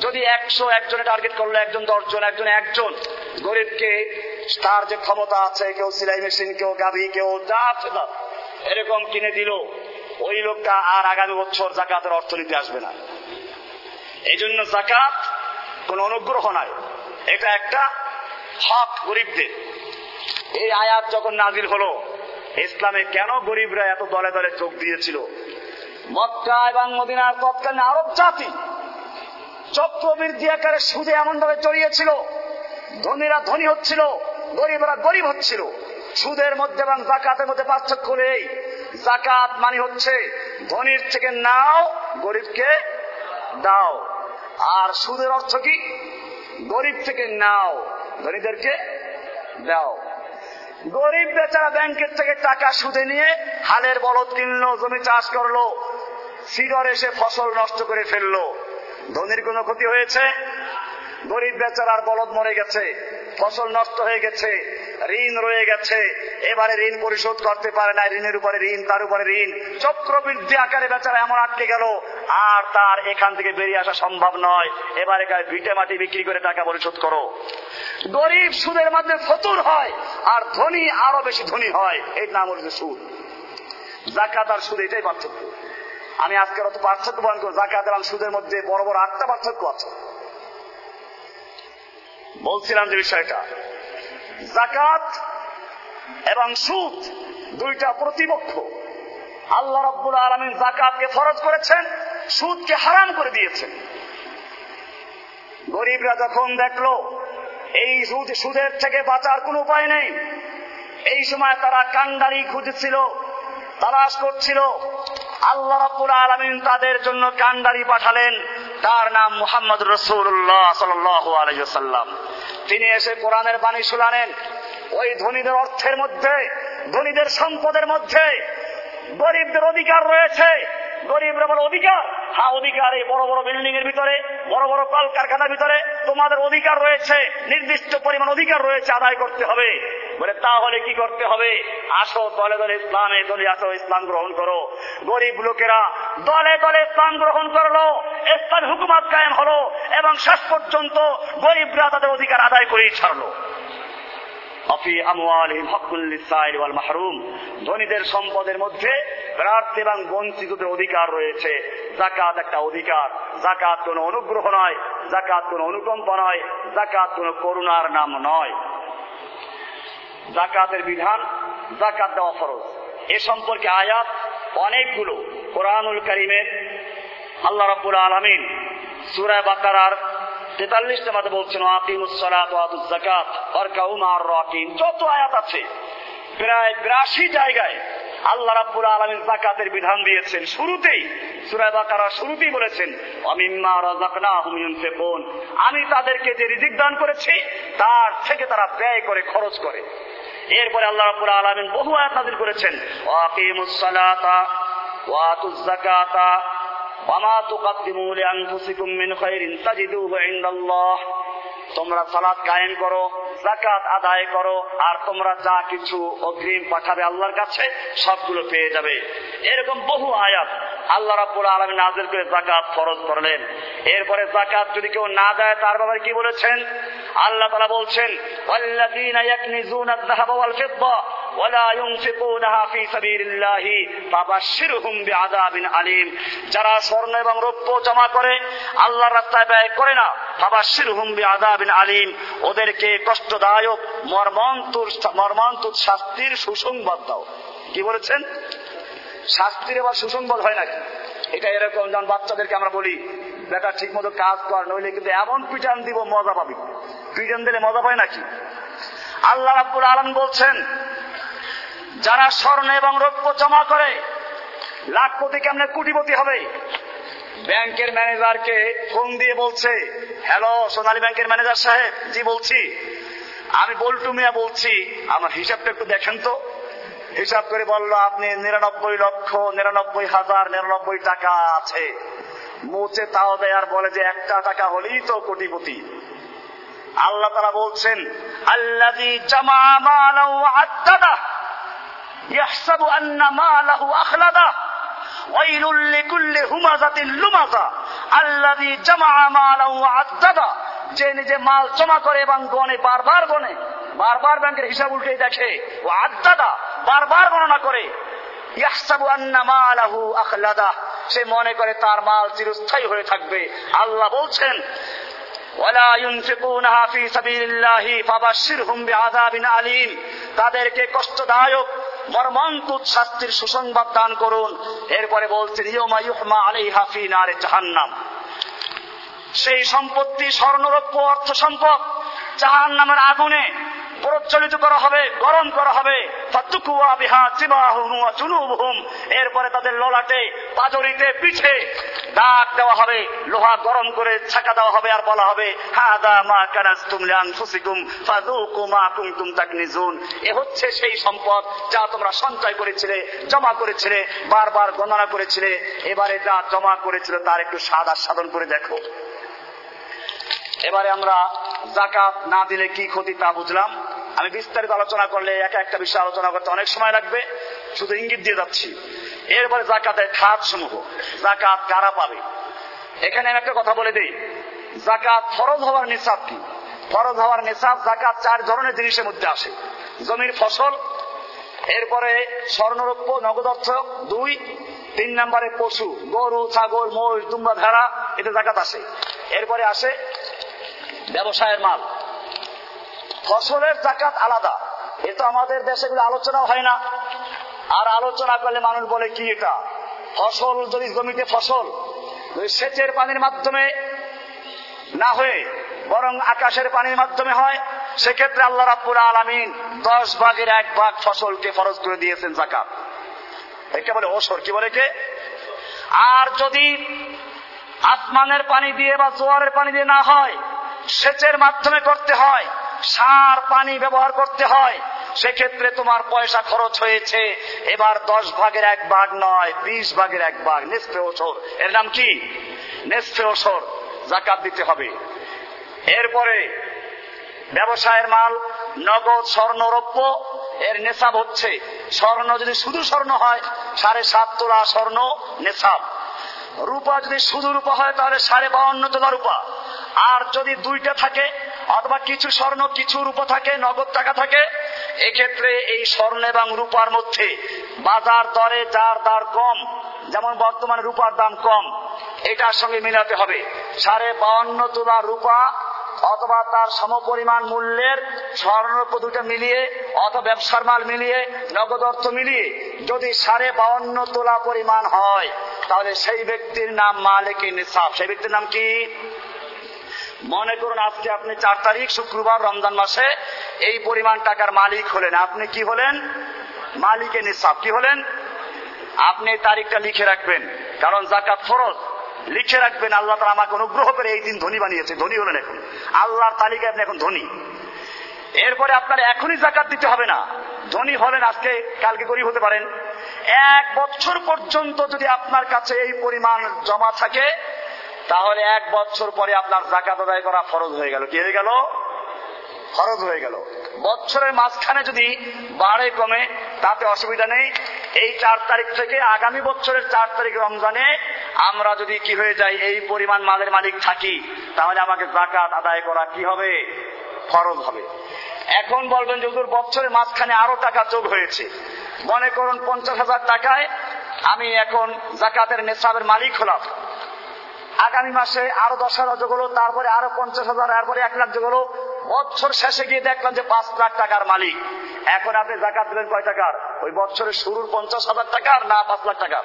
যদি একশো একজনে টার্গেট করল, একজন দশজন, একজন একজন, গরিবকে তার যে ক্ষমতা আছে, কেউ সিলাই মেশিন কেউ গাভি, কেউ যা এরকম কিনে দিল, ওই লোকটা আর আগামী বছর জাকাতের অর্থ নিতে আসবে না। এই জন্য জাকাত কোন অনুগ্রহ নয় এটা একটা হক গরিবদের। এই আয়াত যখন নাজির হলো ইসলামে কেন গরিবরা এত দলে দলে চোখ দিয়েছিল? মক্কা এবং মদিনার তৎকালীন আরব জাতি চক্রবৃদ্ধি আকারে সুদে এমন ভাবে জড়িয়েছিল, ধনীরা ধনী হচ্ছিল, গরিবরা গরিব হচ্ছিল। সুদের মধ্যে এবং জাকাতের মধ্যে পার্থক্য নেই। জাকাত মানে হচ্ছে ধনীর থেকে নাও, গরিবকে দাও। আর সুদের অর্থ কি? গরিব থেকে নাও, ধনীদেরকে দাও। গরিব বেচারা ব্যাংকের থেকে টাকা সুদে নিয়ে হালের বলদ কিনলো, জমি চাষ করল সিডর এসে ফসল নষ্ট করে ফেলল। ধনির কোনো ক্ষতি হয়েছে? গরিব বেচারার বলদ মরে গেছে। ফসল নষ্ট হয়ে গেছে, ঋণ রয়ে গেছে। এবারে ঋণ পরিশোধ করতে পারে না, ঋণের উপরে ঋণ, তার উপরে ঋণ। চক্রবৃদ্ধি আকারে বেচারা এমন আটকে গেল, আর তার এখান থেকে বেরিয়ে আসা সম্ভব নয়। এবারে গায়ে ভিটে মাটি বিক্রি করে টাকা পরিশোধ করো। গরিব সুদের মাধ্যমে ফতুর হয়, আর ধনী আরও বেশি ধনী হয়। এর নাম হচ্ছে সুদ। জাকাত আর সুদ এটাই পার্থক্য। আমি আজকের অত পার্থক্য বহন করব জাকাত সুদের মধ্যে বড় বড় আটটা পার্থক্য আছে। বলছিলাম যে বিষয়টা। জাকাত এবং সুদ দুইটা প্রতিপক্ষ। আল্লাহ রব্বুল আলমিন জাকাতকে ফরজ করেছেন, সুদকে হারাম করে দিয়েছেন। গরিবরা যখন দেখল এই সুদ, সুদের থেকে বাঁচার কোনো উপায় নেই, এই সময় তারা কান্ডারি খুঁজছিল, তালাশ করছিল। আল্লাহ রব্বুল আলমিন তাদের জন্য কান্ডারি পাঠালেন। তার নাম মুহাম্মদ রসুল্লাহ সাল্লাম তিনি এসে কোরআনের বাণী শুনালেন। ওই ধনীদের অর্থের মধ্যে, ধনীদের সম্পদের মধ্যে গরিবদের অধিকার রয়েছে। গরিবরা বলে অধিকার হ্যাঁ অধিকার এই বড় বড় বিল্ডিং এর ভিতরে, বড় বড় কলকারখানার ভিতরে তোমাদের অধিকার রয়েছে, নির্দিষ্ট পরিমাণ অধিকার রয়েছে আদায় করতে হবে। বলে, তাহলে কি করতে হবে? আসো, দলে দলে ইসলামে দলে আসো, ইসলাম গ্রহণ করো। গরিব লোকেরা দলে দলে ইসলাম গ্রহণ করল, ইসলাম হুকুমাত কায়েম হলো এবং শেষ পর্যন্ত গরিবরা তাদের অধিকার আদায় করেই ছাড়লো। অফি আমওয়ালিহিম হকুল লিসাইল ওয়াল মাহরুম। ধনীদের সম্পদের মধ্যে প্রার্থী এবং বঞ্চিতদের অধিকার রয়েছে। জাকাত একটা অধিকার। জাকাত কোন অনুগ্রহ নয় জাকাত কোন অনুকম্প নয় জাকাত কোন করুণার নাম নয়। জাকাতের বিধান, জাকাত দেওয়া ফরজ। এ সম্পর্কে আয়াত অনেকগুলো কোরআনুল করিমের। আল্লাহ রাব্বুল আলামিন সূরা বাকারার তেতাল্লিশটা মাঝে বলছেন জাকাত যত আয়াত আছে, প্রায় বিরাশি জায়গায় আল্লাহ রাব্বুল আলমিন জাকাতের বিধান দিয়েছেন। শুরুতেই সুরায় বাকারা শুরুতেই বলেছেন অমিম্মা রাজাকনাহুম ইউনফিকুন আমি তাদেরকে যে রিজিক দান করেছি, তার থেকে তারা ব্যয় করে, খরচ করে। এরপরে আল্লাহ রাব্বুল আলামিন বহু আয়াত নাযিল করেছেন ওয়াকিমুস সালাতা ওয়াতুজ যাকাতা ওয়ামা তুকাদ্দিমু লিআনফুসিকুম মিন খাইরিন তাজিদুহু ইনদাল্লাহ। তোমরা সালাত কায়েম করো জাকাত আদায় করো, আর তোমরা যা কিছু অগ্রিম পাঠাবে আল্লাহর কাছে, সবগুলো পেয়ে যাবে। এরকম বহু আয়াত আল্লাহ রাব্বুল আলামিন নাযিল করে জাকাত ফরজ করলেন। এরপরে জাকাত যদি কেউ না দেয়, তার ব্যাপারে কি বলেছেন? আল্লাহ তাআলা বলছেন ওয়াল ইউনফিকুনাহা ফি সাবিলিল্লাহি ফাবাশশিরহুম বিআযাবিন আলীম যারা স্বর্ণ এবং রৌপ্য জমা করে, আল্লাহর রাস্তায় ব্যয় করে না ফাবাশশিরহুম বিআযাবিন আলীম। ওদেরকে কষ্টদায়ক মর্মান্তুর মর্মান্তুর শাস্তির সুসংবাদ দাও। কি বলেছেন? শাস্তির এবার সুসংবাদ হয় নাকি? এটা এরকম যেমন বাচ্চাদেরকে আমরা বলি, বেটা ঠিক মতো কাজ কর, নইলে কিন্তু এমন পিটান দিব, মজা পাবি। পিটান দিলে মজা পায় নাকি? আল্লাহ রাব্বুল আলম বলছেন যারা স্বর্ণ এবং রৌপ্য জমা করে লাখ লাখপতি কেমনে কুটিপতি হবে? ব্যাংকের ম্যানেজারকে ফোন দিয়ে বলছে, হ্যালো, সোনালী ব্যাংকের ম্যানেজার সাহেব, জি বলছি। আমি বল্টু মিয়া বলছি, আমার হিসাবটা একটু দেখেন তো। হিসাব করে বলল, আপনি নিরানব্বই লক্ষ, নিরানব্বই হাজার, নিরানব্বই টাকা আছে। মুচে তাও দেয় আর বলে যে একটা টাকা হলেই তো কোটিপতি। আল্লাহ তারা বলছেন আল্লাদি ইয়াহসাবু আন্না মালাহু আখলাদা। ওয়াইলুল লিকুল্লি হুমাযাতিন লুমাযা আল্লাযী জামাআ মালাহু আদ্দাদা যে নিজে মাল জমা করে এবং গনে বারবার গনে বারবার ব্যাংকের হিসাব উল্টে দেখে ও আদ্দাদা বারবার গণনা করে। ইয়াহসাবু সে মনে করে তার মাল চিরস্থায়ী হয়ে থাকবে। আল্লাহ বলছেন তাদেরকে কষ্টদায়ক মর্মান্তুদ শাস্তির সুসংবাদ দান করুন। এরপরে বলছেন ইয়মা ইউহমা আলাইহা হাফি নারে জাহান্নাম। সেই সম্পত্তি স্বর্ণরৌপ্য অর্থ সম্পদ জাহান নামের আগুনে প্রজ্বলিত করা হবে, গরম করা হবে। এরপরে তাদের ললাটে, পাজরিতে পিঠে দাগ দেওয়া হবে। লোহা গরম করে ছাকা দেওয়া হবে আর বলা হবে এ হচ্ছে সেই সম্পদ যা তোমরা সঞ্চয় করেছিলে, জমা করেছিলে, বারবার গণনা করেছিলে। এবারে যা জমা করেছিল তার একটু স্বাদ আস্বাদন করে দেখো। এবারে আমরা জাকাত না দিলে কি ক্ষতি তা বুঝলাম। আমি বিস্তারিত আলোচনা করলে একা একটা বিষয় আলোচনা করতে অনেক সময় লাগবে। শুধু ইঙ্গিত দিয়ে যাচ্ছি। এরপরে জাকাতের খাত সমূহ। জাকাত কারা পাবে? এখানে আমি একটা কথা বলে দিই। জাকাত ফরজ হওয়ার নিসাব কি? ফরজ হওয়ার নিসাব জাকাত চার ধরনের জিনিসের মধ্যে আসে। জমির ফসল, এরপরে স্বর্ণরৌপ্য, নগদ অর্থ, দুই, তিন নম্বরে পশু, গরু, ছাগল, মহিষ, দুম্বা, ভেড়া, এতে জাকাত আসে। এরপরে আসে ব্যবসায়ের মাল। ফসলের জাকাত আলাদা। এ তো আমাদের দেশে আলোচনা হয় না। আর আলোচনা করলে মানুষ বলে, কি এটা? ফসল, যদি জমিতে ফসল সেচের পানির মাধ্যমে না হয়ে, বরং আকাশের পানির মাধ্যমে হয়, সেক্ষেত্রে আল্লাহ রাব্বুল আলমিন দশ ভাগের এক ভাগ ফসলকে ফরজ করে দিয়েছেন জাকাত একে বলে ওসর, কি বলে কে আর যদি আসমানের পানি দিয়ে বা জোয়ারের পানি দিয়ে না হয় সেচের মাধ্যমে করতে হয়, সার, পানি ব্যবহার করতে হয়। সেক্ষেত্রে তোমার পয়সা খরচ হয়েছে। এবার দশ ভাগের এক ভাগ নয়, বিশ ভাগের এক ভাগ। নেসফে ওসর। এর নাম কি? নেসফে ওসর। জাকাত দিতে হবে। এরপরে ব্যবসায়ের মাল, নগদ স্বর্ণ রৌপ্য, এর নেশাব হচ্ছে। স্বর্ণ যদি শুধু স্বর্ণ হয়, সাড়ে সাত তোলা স্বর্ণ নেশাব। রূপা যদি শুধু রূপা হয়, তাহলে সাড়ে বাউন্ন তোলা রূপা। আর যদি দুইটা থাকে, অথবা কিছু স্বর্ণ, কিছু রূপা থাকে, নগদ টাকা থাকে, এক্ষেত্রে এই স্বর্ণ এবং রূপার মধ্যে বাজার দরে যার দার কম, যেমন বর্তমানে রূপার দাম কম, এটার সঙ্গে মিলাতে হবে। সাড়ে বাউন্ন তোলা রূপা অথবা তার সমপরিমাণ মূল্যের স্বর্ণরূপ দুটো মিলিয়ে, অথবা ব্যবসার মাল মিলিয়ে, নগদ অর্থ মিলিয়ে যদি সাড়ে বাউন্ন তোলা পরিমাণ হয়, তাহলে সেই ব্যক্তির নাম মালিক নিসাব। সেই ব্যক্তির নাম কি? মনে করুন আজকে আপনি চার তারিখ, শুক্রবার, রমজান মাসে এই পরিমাণ টাকার মালিক হলেন। আপনি কি হলেন? মালিকে নিসাব। কি হলেন? আপনি তারিখটা লিখে রাখবেন, কারণ জাকাত ফরজ। লিখে রাখবেন, আল্লাহ তারা আমাকে অনুগ্রহ করে এই দিন ধনী বানিয়েছে। ধনী হলেন এখন। আল্লাহর তালিকায় আপনি এখন ধনী। এরপরে আপনার এখনই জাকাত দিতে হবে না। ধনী হলেন আজকে, কালকে গরিব হতে পারেন। এক বছর পর্যন্ত যদি আপনার কাছে এই পরিমাণ জমা থাকে তাহলে এক বছর পরে আপনার জাকাত আদায় করা ফরজ হয়ে গেল। কি হয়ে গেল? খরচ হয়ে গেল। বছরের মাঝখানে যদি বাড়ে, কমে, তাতে অসুবিধা নেই। এই চার তারিখ থেকে, আগামী বছরের চার তারিখ রমজানে আমরা যদি কি হয়ে যাই, এই পরিমাণ মালের মালিক থাকি, তাহলে আমাকে জাকাত আদায় করা কি হবে? ফরজ হবে। এখন বলবেন যে বছরের মাঝখানে আরও টাকা যোগ হয়েছে। মনে করুন পঞ্চাশ হাজার টাকায় আমি এখন জাকাতের নেশাবের মালিক হলাম। আগামী মাসে আরও দশ হাজার যোগ হলো, তারপরে আরও পঞ্চাশ হাজার, তারপরে এক লাখ যোগ হলো। বছর শেষে গিয়ে দেখলাম যে পাঁচ লাখ টাকার মালিক। এখন আপনি জাকাত দিলেন কয় টাকার? ওই বছরের শুরুর পঞ্চাশ হাজার টাকার না পাঁচ লাখ টাকার?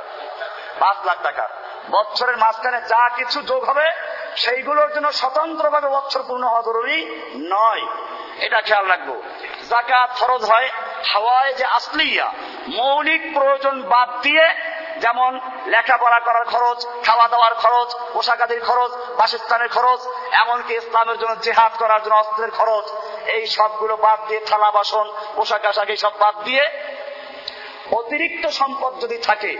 পাঁচ লাখ টাকার। বছরের মাঝখানে যা কিছু যোগ হবে, সেইগুলোর জন্য স্বতন্ত্রভাবে বছর পূর্ণ হওয়া জরুরি নয়। এটা খেয়াল রাখব। জাকাত ফরজ হয় হাওয়ায় যে আসলিয়া, মৌলিক প্রয়োজন বাদ দিয়ে যেমন লেখাপড়া করার খরচ খাওয়া দাওয়ার খরচ, পোশাকাদির খরচ, বাসস্থানের খরচ, এমনকি ইসলামের জন্য জেহাদ করার জন্য অস্ত্রের খরচ, এই সবগুলো বাদ দিয়ে থালা বাসন, পোশাক আশাক সব বাদ দিয়ে অতিরিক্ত সম্পদ যদি থাকে,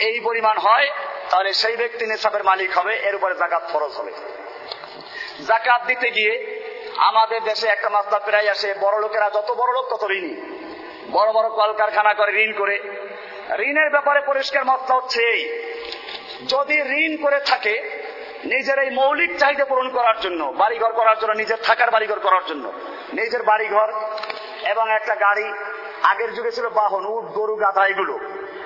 এই পরিমাণ হয়, তাহলে সেই ব্যক্তি নেশাবের মালিক হবে, এর উপরে জাকাত ফরজ হবে। জাকাত দিতে গিয়ে আমাদের দেশে একটা মাসলা প্রায় আসে, বড় লোকেরা যত বড় লোক তত ঋণী। বড় বড় কলকারখানা করে, ঋণ করে ঋণের ব্যাপারে পরিষ্কার মতলা হচ্ছে এই যদি ঋণ করে থাকে, নিজের এই মৌলিক চাহিদা পূরণ করার জন্য, বাড়িঘর করার জন্য, নিজের থাকার বাড়িঘর করার জন্য, নিজের বাড়িঘর এবং একটা গাড়ি, আগের যুগে ছিল বাহন, উট, গরু, গাধা এগুলো।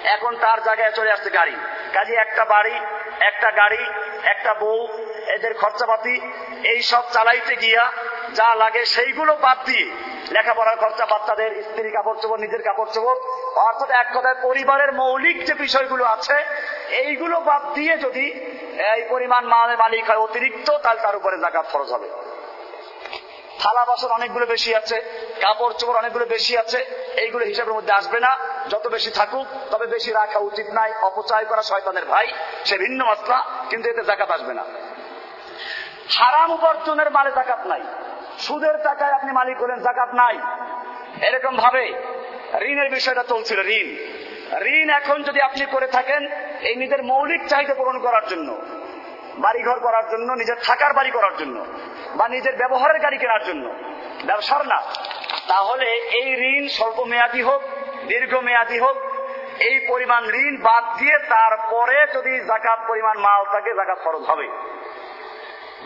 এখন তার জায়গায় চলে আসছে গাড়ি। কাজে একটা বাড়ি, একটা গাড়ি, একটা বউ, এদের খরচাপাতি, এই সব চালাইতে গিয়া যা লাগে সেইগুলো বাদ দিয়ে লেখাপড়ার খরচা বাচ্চাদের স্ত্রী কাপড় চোপড়, নিজের কাপড় চোপড়, অর্থাৎ এক কথায় পরিবারের মৌলিক যে বিষয়গুলো আছে, এইগুলো বাদ দিয়ে যদি এই পরিমাণ মালের মালিক হয় অতিরিক্ত, তাহলে তার উপরে জাকাত খরচ হবে। থালা বাসন অনেকগুলো বেশি আছে, কাপড় চোপড় অনেকগুলো বেশি আছে, এইগুলো হিসাবের মধ্যে আসবে না। যত বেশি থাকুক, তবে বেশি রাখা উচিত নাই, অপচয় করা শয়তানের ভাই, সে ভিন্ন মাত্রা কিন্তু এতে জাকাত আসবে না। হারাম উপার্জনের মালে জাকাত নাই। সুদের টাকায় আপনি মালিক হলেন, জাকাত নাই। এরকম ভাবে ঋণের বিষয়টা চলছিল, ঋণ। ঋণ এখন যদি আপনি করে থাকেন, এই নিজের মৌলিক চাহিদা পূরণ করার জন্য, বাড়িঘর করার জন্য, নিজের থাকার বাড়ি করার জন্য, বা নিজের ব্যবহারের গাড়ি কেনার জন্য, ব্যবসার না, তাহলে এই ঋণ স্বল্প মেয়াদি হোক দীর্ঘ মেয়াদি হোক, এই পরিমাণ ঋণ বাদ দিয়ে তারপরে যদি জাকাত পরিমাণ মাল থাকে, জাকাত খরচ হবে।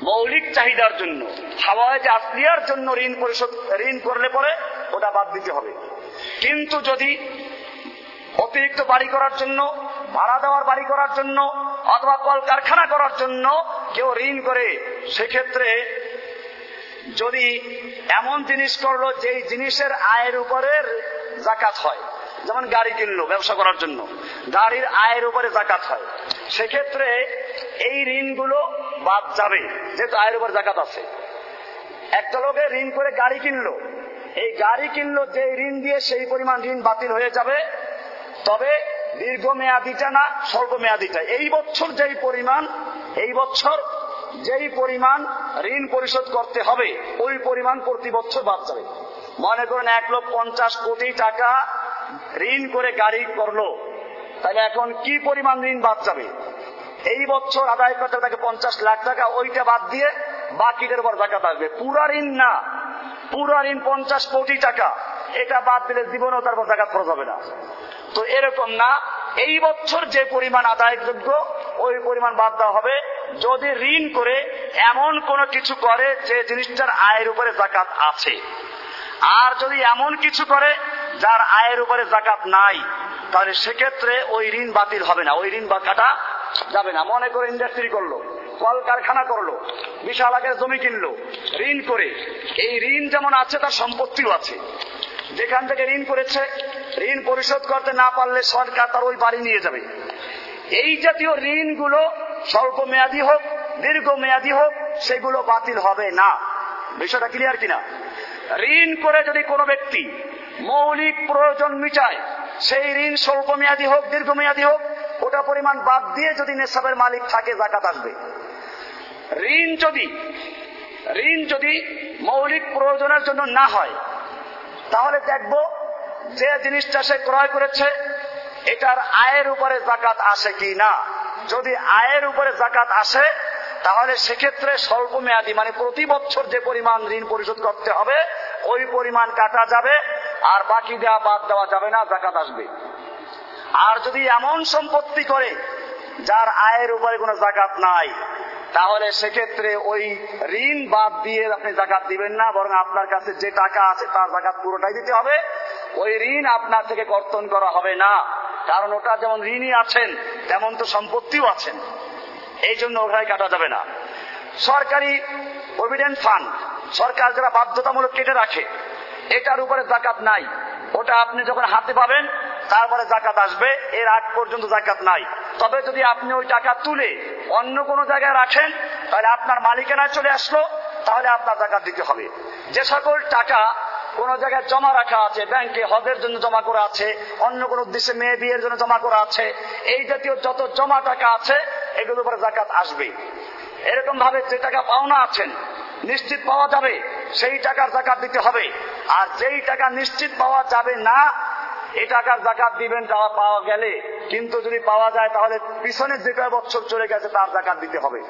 মৌলিক চাহিদার জন্য, হাওয়ায় আসলিয়ার জন্য ঋণ পরিশোধ, ঋণ করলে পরে ওটা বাদ দিতে হবে। কিন্তু যদি অতিরিক্ত বাড়ি করার জন্য, ভাড়া দেওয়ার বাড়ি করার জন্য, অথবা কল কারখানা করার জন্য কেউ ঋণ করে, সেক্ষেত্রে যদি এমন জিনিস করল যেই জিনিসের আয়ের উপরে জাকাত হয়, যেমন গাড়ি কিনলো ব্যবসা করার জন্য, গাড়ির আয়ের উপরে জাকাত হয়, সেক্ষেত্রে এই ঋণগুলো বাদ যাবে। যেহেতু আয়ের উপর জাকাত আছে। একটা লোকে ঋণ করে গাড়ি কিনলো। এই গাড়ি কিনলো, যে ঋণ দিয়ে সেই পরিমাণ ঋণ বাতিল হয়ে যাবে। তবে দীর্ঘ মেয়াদিটা না স্বল্প মেয়াদিটা এই বছর যেই পরিমাণ, এই বছর যেই পরিমাণ ঋণ পরিশোধ করতে হবে, ওই পরিমাণ প্রতি বছর বাদ যাবে। মনে করেন এক লক্ষ পঞ্চাশ কোটি টাকা ঋণ করে গাড়ি করল। তাহলে এখন কি পরিমাণ ঋণ বাদ যাবে? এই বছর আদায় করতে তাকে পঞ্চাশ লাখ টাকা, ওইটা বাদ দিয়ে বাকিদের উপর জাকাত আসবে। পুরা ঋণ না। পুরা ঋণ পঞ্চাশ কোটি টাকা। এটা বাদ দিলে জীবনেও তারপর জাকাত খরচ হবে না। তো এরকম না। এই বছর যে পরিমাণ আদায়যোগ্য, ওই পরিমাণ বাদ দেওয়া হবে। যদি ঋণ করে এমন কোন কিছু করে যে জিনিসটার আয়ের উপরে জাকাত আছে। আর যদি এমন কিছু করে যার আয়ের উপরে জাকাত নাই, তাহলে সেক্ষেত্রে ওই ঋণ বাতিল হবে না। ওই ঋণ বা কাটা যাবে না। মনে করে ইন্ডাস্ট্রি করল কল কারখানা করল, বিশাল আকারে জমি কিনলো, ঋণ করে। এই ঋণ যেমন আছে, তার সম্পত্তিও আছে। যেখান থেকে ঋণ করেছে, ঋণ পরিশোধ করতে না পারলে সরকার তার ওই বাড়ি নিয়ে যাবে। এই জাতীয় ঋণগুলো স্বল্প মেয়াদী হোক দীর্ঘ মেয়াদী হোক, সেগুলো বাতিল হবে না। বিষয়টা ক্লিয়ার কিনা? ঋণ করে যদি কোনো ব্যক্তি মৌলিক প্রয়োজন মিটায়, সেই ঋণ স্বল্প মেয়াদী হোক দীর্ঘ মেয়াদী হোক ওটা পরিমাণ বাদ দিয়ে যদি নেশাবের মালিক থাকে জাকাত আসবে। ঋণ যদি ঋণ যদি মৌলিক প্রয়োজনের জন্য না হয়, তাহলে দেখব যে জিনিসটা সে ক্রয় করেছে, এটার আয়ের উপরে জাকাত আসে কি না। যদি আয়ের উপরে জাকাত আসে, তাহলে সেক্ষেত্রে স্বল্প মেয়াদী মানে প্রতি বছর যে পরিমাণ ঋণ পরিশোধ করতে হবে, ওই পরিমাণ কাটা যাবে, আর বাকি দেওয়া বাদ দেওয়া যাবে না জাকাত আসবে। আর যদি এমন সম্পত্তি করে, যার আয়ের উপরে কোনো জাকাত নাই, তাহলে সেক্ষেত্রে ওই ঋণ বাদ দিয়ে আপনি জাকাত দিবেন না, বরং আপনার কাছে যে টাকা আছে তার জাকাত পুরোটাই দিতে হবে। ওই ঋণ আপনার থেকে কর্তন করা হবে না, কারণ ওটা যেমন ঋণই আছেন, তেমন তো সম্পত্তিও আছেন। এই জন্য ওখানে কাটা যাবে না। সরকারি প্রভিডেন্ট ফান্ড, সরকার যারা বাধ্যতামূলক কেটে রাখে, এটার উপরে জাকাত নাই। ওটা আপনি যখন হাতে পাবেন তারপরে জাকাত আসবে, এর আগ পর্যন্ত জাকাত নাই। তবে যদি আপনি ওই টাকা তুলে অন্য কোনো জায়গায় রাখেন, তাহলে আপনার মালিকানায় চলে আসলো, তাহলে আপনার জাকাত দিতে হবে। যে সকল টাকা কোন জায়গায় জমা রাখা আছে, ব্যাংকে হজের জন্য জমা করা আছে, অন্য কোন উদ্দেশ্যে মেয়ে বিয়ের জন্য জমা করা আছে, এই জাতীয় যত জমা টাকা আছে, এগুলোর উপরে জাকাত আসবে। এরকম ভাবে যে টাকা পাওনা আছেন, নিশ্চিত পাওয়া যাবে, সেই টাকার জাকাত দিতে হবে। আর যেই টাকা নিশ্চিত পাওয়া যাবে না এই টাকার জাকাত দিবেন, যাওয়া পাওয়া গেলে। কিন্তু যদি পাওয়া যায়, তাহলে পিছনের যে কয় বছর চলে গেছে, তার জাকাত দিতে হবে।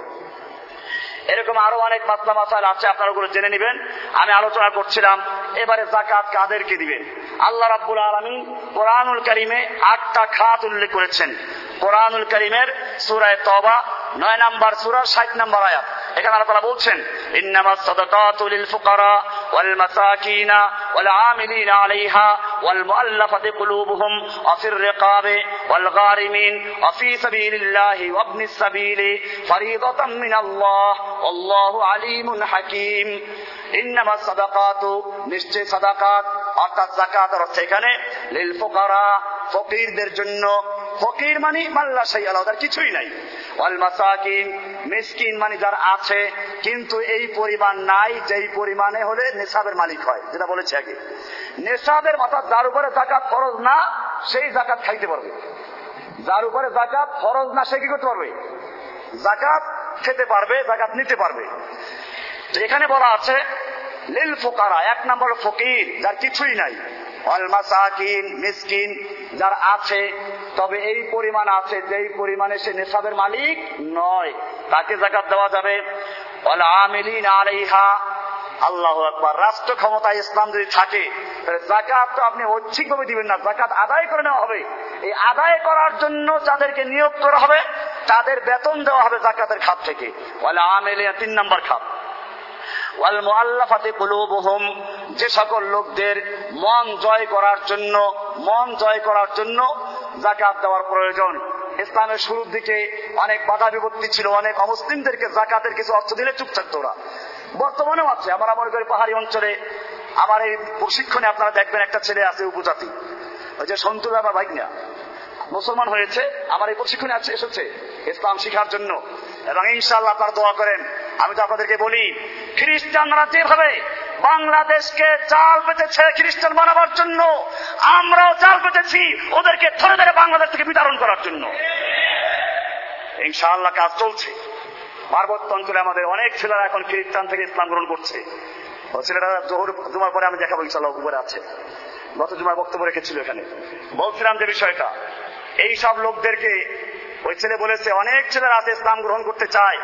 এরকম আরও অনেক মাসলা মাসাল আছে, আপনারা ওগুলো জেনে নেবেন। আমি আলোচনা করছিলাম, এবারে জাকাত কাদেরকে দিবেন? আল্লাহ রাব্বুল আলমী কোরআনুল করিমে আটটা খাত উল্লেখ করেছেন। কোরআনুল করিমের সুরায় তবা নয় নাম্বার সুরা, ষাট নাম্বার আয়াত। এখানে আল্লাহ তাআলা বলছেন ইন্নামা সাদাকাতু লিল ফুকারা ওয়াল মাসাকিন ওয়াল আমিলিন আলাইহা ওয়াল মুআল্লাফাতি কুলুবুহুম ওয়া ফির রিকাবি ওয়াল গারিমিন ওয়া ফি সাবিলিল্লাহি ওয়া ইবনিস সাবিলি ফরিদাতাম মিনাল্লাহ আল্লাহু আলিমুন হাকিম ইন্নামা সাদাকাতু নিশ্চয় সাদাকাত অর্থাৎ জাকাত অর্থ এখানে লিল ফুকারা ফকিরদের জন্য ফকির মানে মাল্লা সেই আলাদা কিছুই নাই। মাসাকিন, মিসকিন মানে যার আছে, কিন্তু এই পরিমাণ নাই, যেই পরিমাণে হলে নেশাবের মালিক হয়, যেটা বলেছে আগে। নেশাবের অর্থাৎ যার উপরে জাকাত ফরজ না, সেই জাকাত খাইতে পারবে। যার উপরে জাকাত ফরজ না, সে কি করতে পারবে? জাকাত খেতে পারবে জাকাত নিতে পারবে। এখানে বলা আছে, লিল ফোকারা, এক নম্বর ফকির, যার কিছুই নাই। মাসাকিন যার আছে, তবে এই পরিমাণ আছে যেই পরিমাণে সে নেশাবের মালিক নয়। তাকে জাকাত দেওয়া যাবে। আলাইহা। আল্লাহ আকবার। রাষ্ট্র ক্ষমতায় ইসলাম যদি থাকে জাকাত তো আপনি ঐচ্ছিকভাবে দিবেন না। জাকাত আদায় করে নেওয়া হবে। এই আদায় করার জন্য যাদেরকে নিয়োগ করা হবে, তাদের বেতন দেওয়া হবে জাকাতের খাত থেকে। বলে আমেলে তিন নম্বর খাত। ওয়াল মুআল্লাফাতি কুলুবুহুম। যে সকল লোকদের মন জয় করার জন্য, মন জয় করার জন্য জাকাত দেওয়ার প্রয়োজন। ইসলামের শুরুর দিকে অনেক বাধা বিপত্তি ছিল, অনেক অমুসলিমদেরকে জাকাতের কিছু অর্থ দিলে চুপ থাকতো ওরা বর্তমানেও আছে, আমরা মনে করি পাহাড়ি অঞ্চলে আমার এই প্রশিক্ষণে আপনারা দেখবেন একটা ছেলে আছে উপজাতি। ওই যে সন্তু বাবা ভাই না মুসলমান হয়েছে, আমার এই প্রশিক্ষণে আছে, এসেছে। ইসলাম শিখার জন্য। এবং ইনশাল্লাহ তার দোয়া করেন আমি তো আপনাদেরকে বলি, খ্রিস্টানরা যেভাবে বাংলাদেশকে চাল পেতেছে খ্রিস্টান বানাবার জন্য, আমরাও চাল পেতেছি ওদেরকে ধরে ধরে বাংলাদেশ থেকে বিতরণ করার জন্য। ইনশাআল্লাহ কাজ চলছে। পার্বত্য অঞ্চলে আমাদের অনেক ছেলেরা এখন খ্রিস্টান থেকে ইসলাম গ্রহণ করছে। ছেলেরা জোহর জুমার পরে আমি দেখাবো ইনশাল্লাহ উপরে আছে। গত জুমার বক্তব্য রেখেছিল এখানে। বলছিলাম যে বিষয়টা এই সব লোকদেরকে ওই ছেলে বলেছে, অনেক ছেলেরা আছে ইসলাম গ্রহণ করতে চায়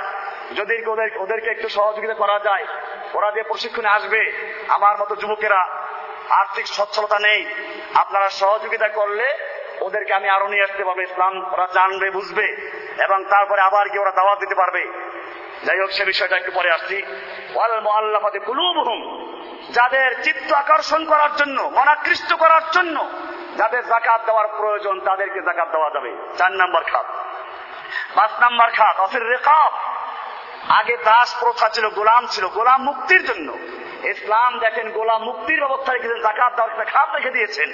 যদি ওদের ওদেরকে একটু সহযোগিতা করা যায়, ওরা যে প্রশিক্ষণে আসবে, আমার মতো যুবকেরা আর্থিক সচ্ছলতা নেই, আপনারা সহযোগিতা করলে ওদেরকে আমি আরও নিয়ে আসতে পারব, ইসলাম ওরা জানবে, বুঝবে, এবং তারপরে আবার গিয়ে ওরা দাওয়াত দিতে পারবে। যাই হোক, সে বিষয়টা একটু পরে আসছি। যাদের চিত্ত আকর্ষণ করার জন্য, মনাকৃষ্ট করার জন্য যাদের জাকাত দেওয়ার প্রয়োজন, তাদেরকে জাকাত দেওয়া যাবে। চার নাম্বার খাত। পাঁচ নাম্বার খাত, অফির রেখাব আগে দাস প্রথা ছিল, গোলাম ছিল, গোলাম মুক্তির জন্য। ইসলাম দেখেন, গোলাম মুক্তির ব্যবস্থা রেখেছেন, জাকাত একটা খাত রেখে দিয়েছেন।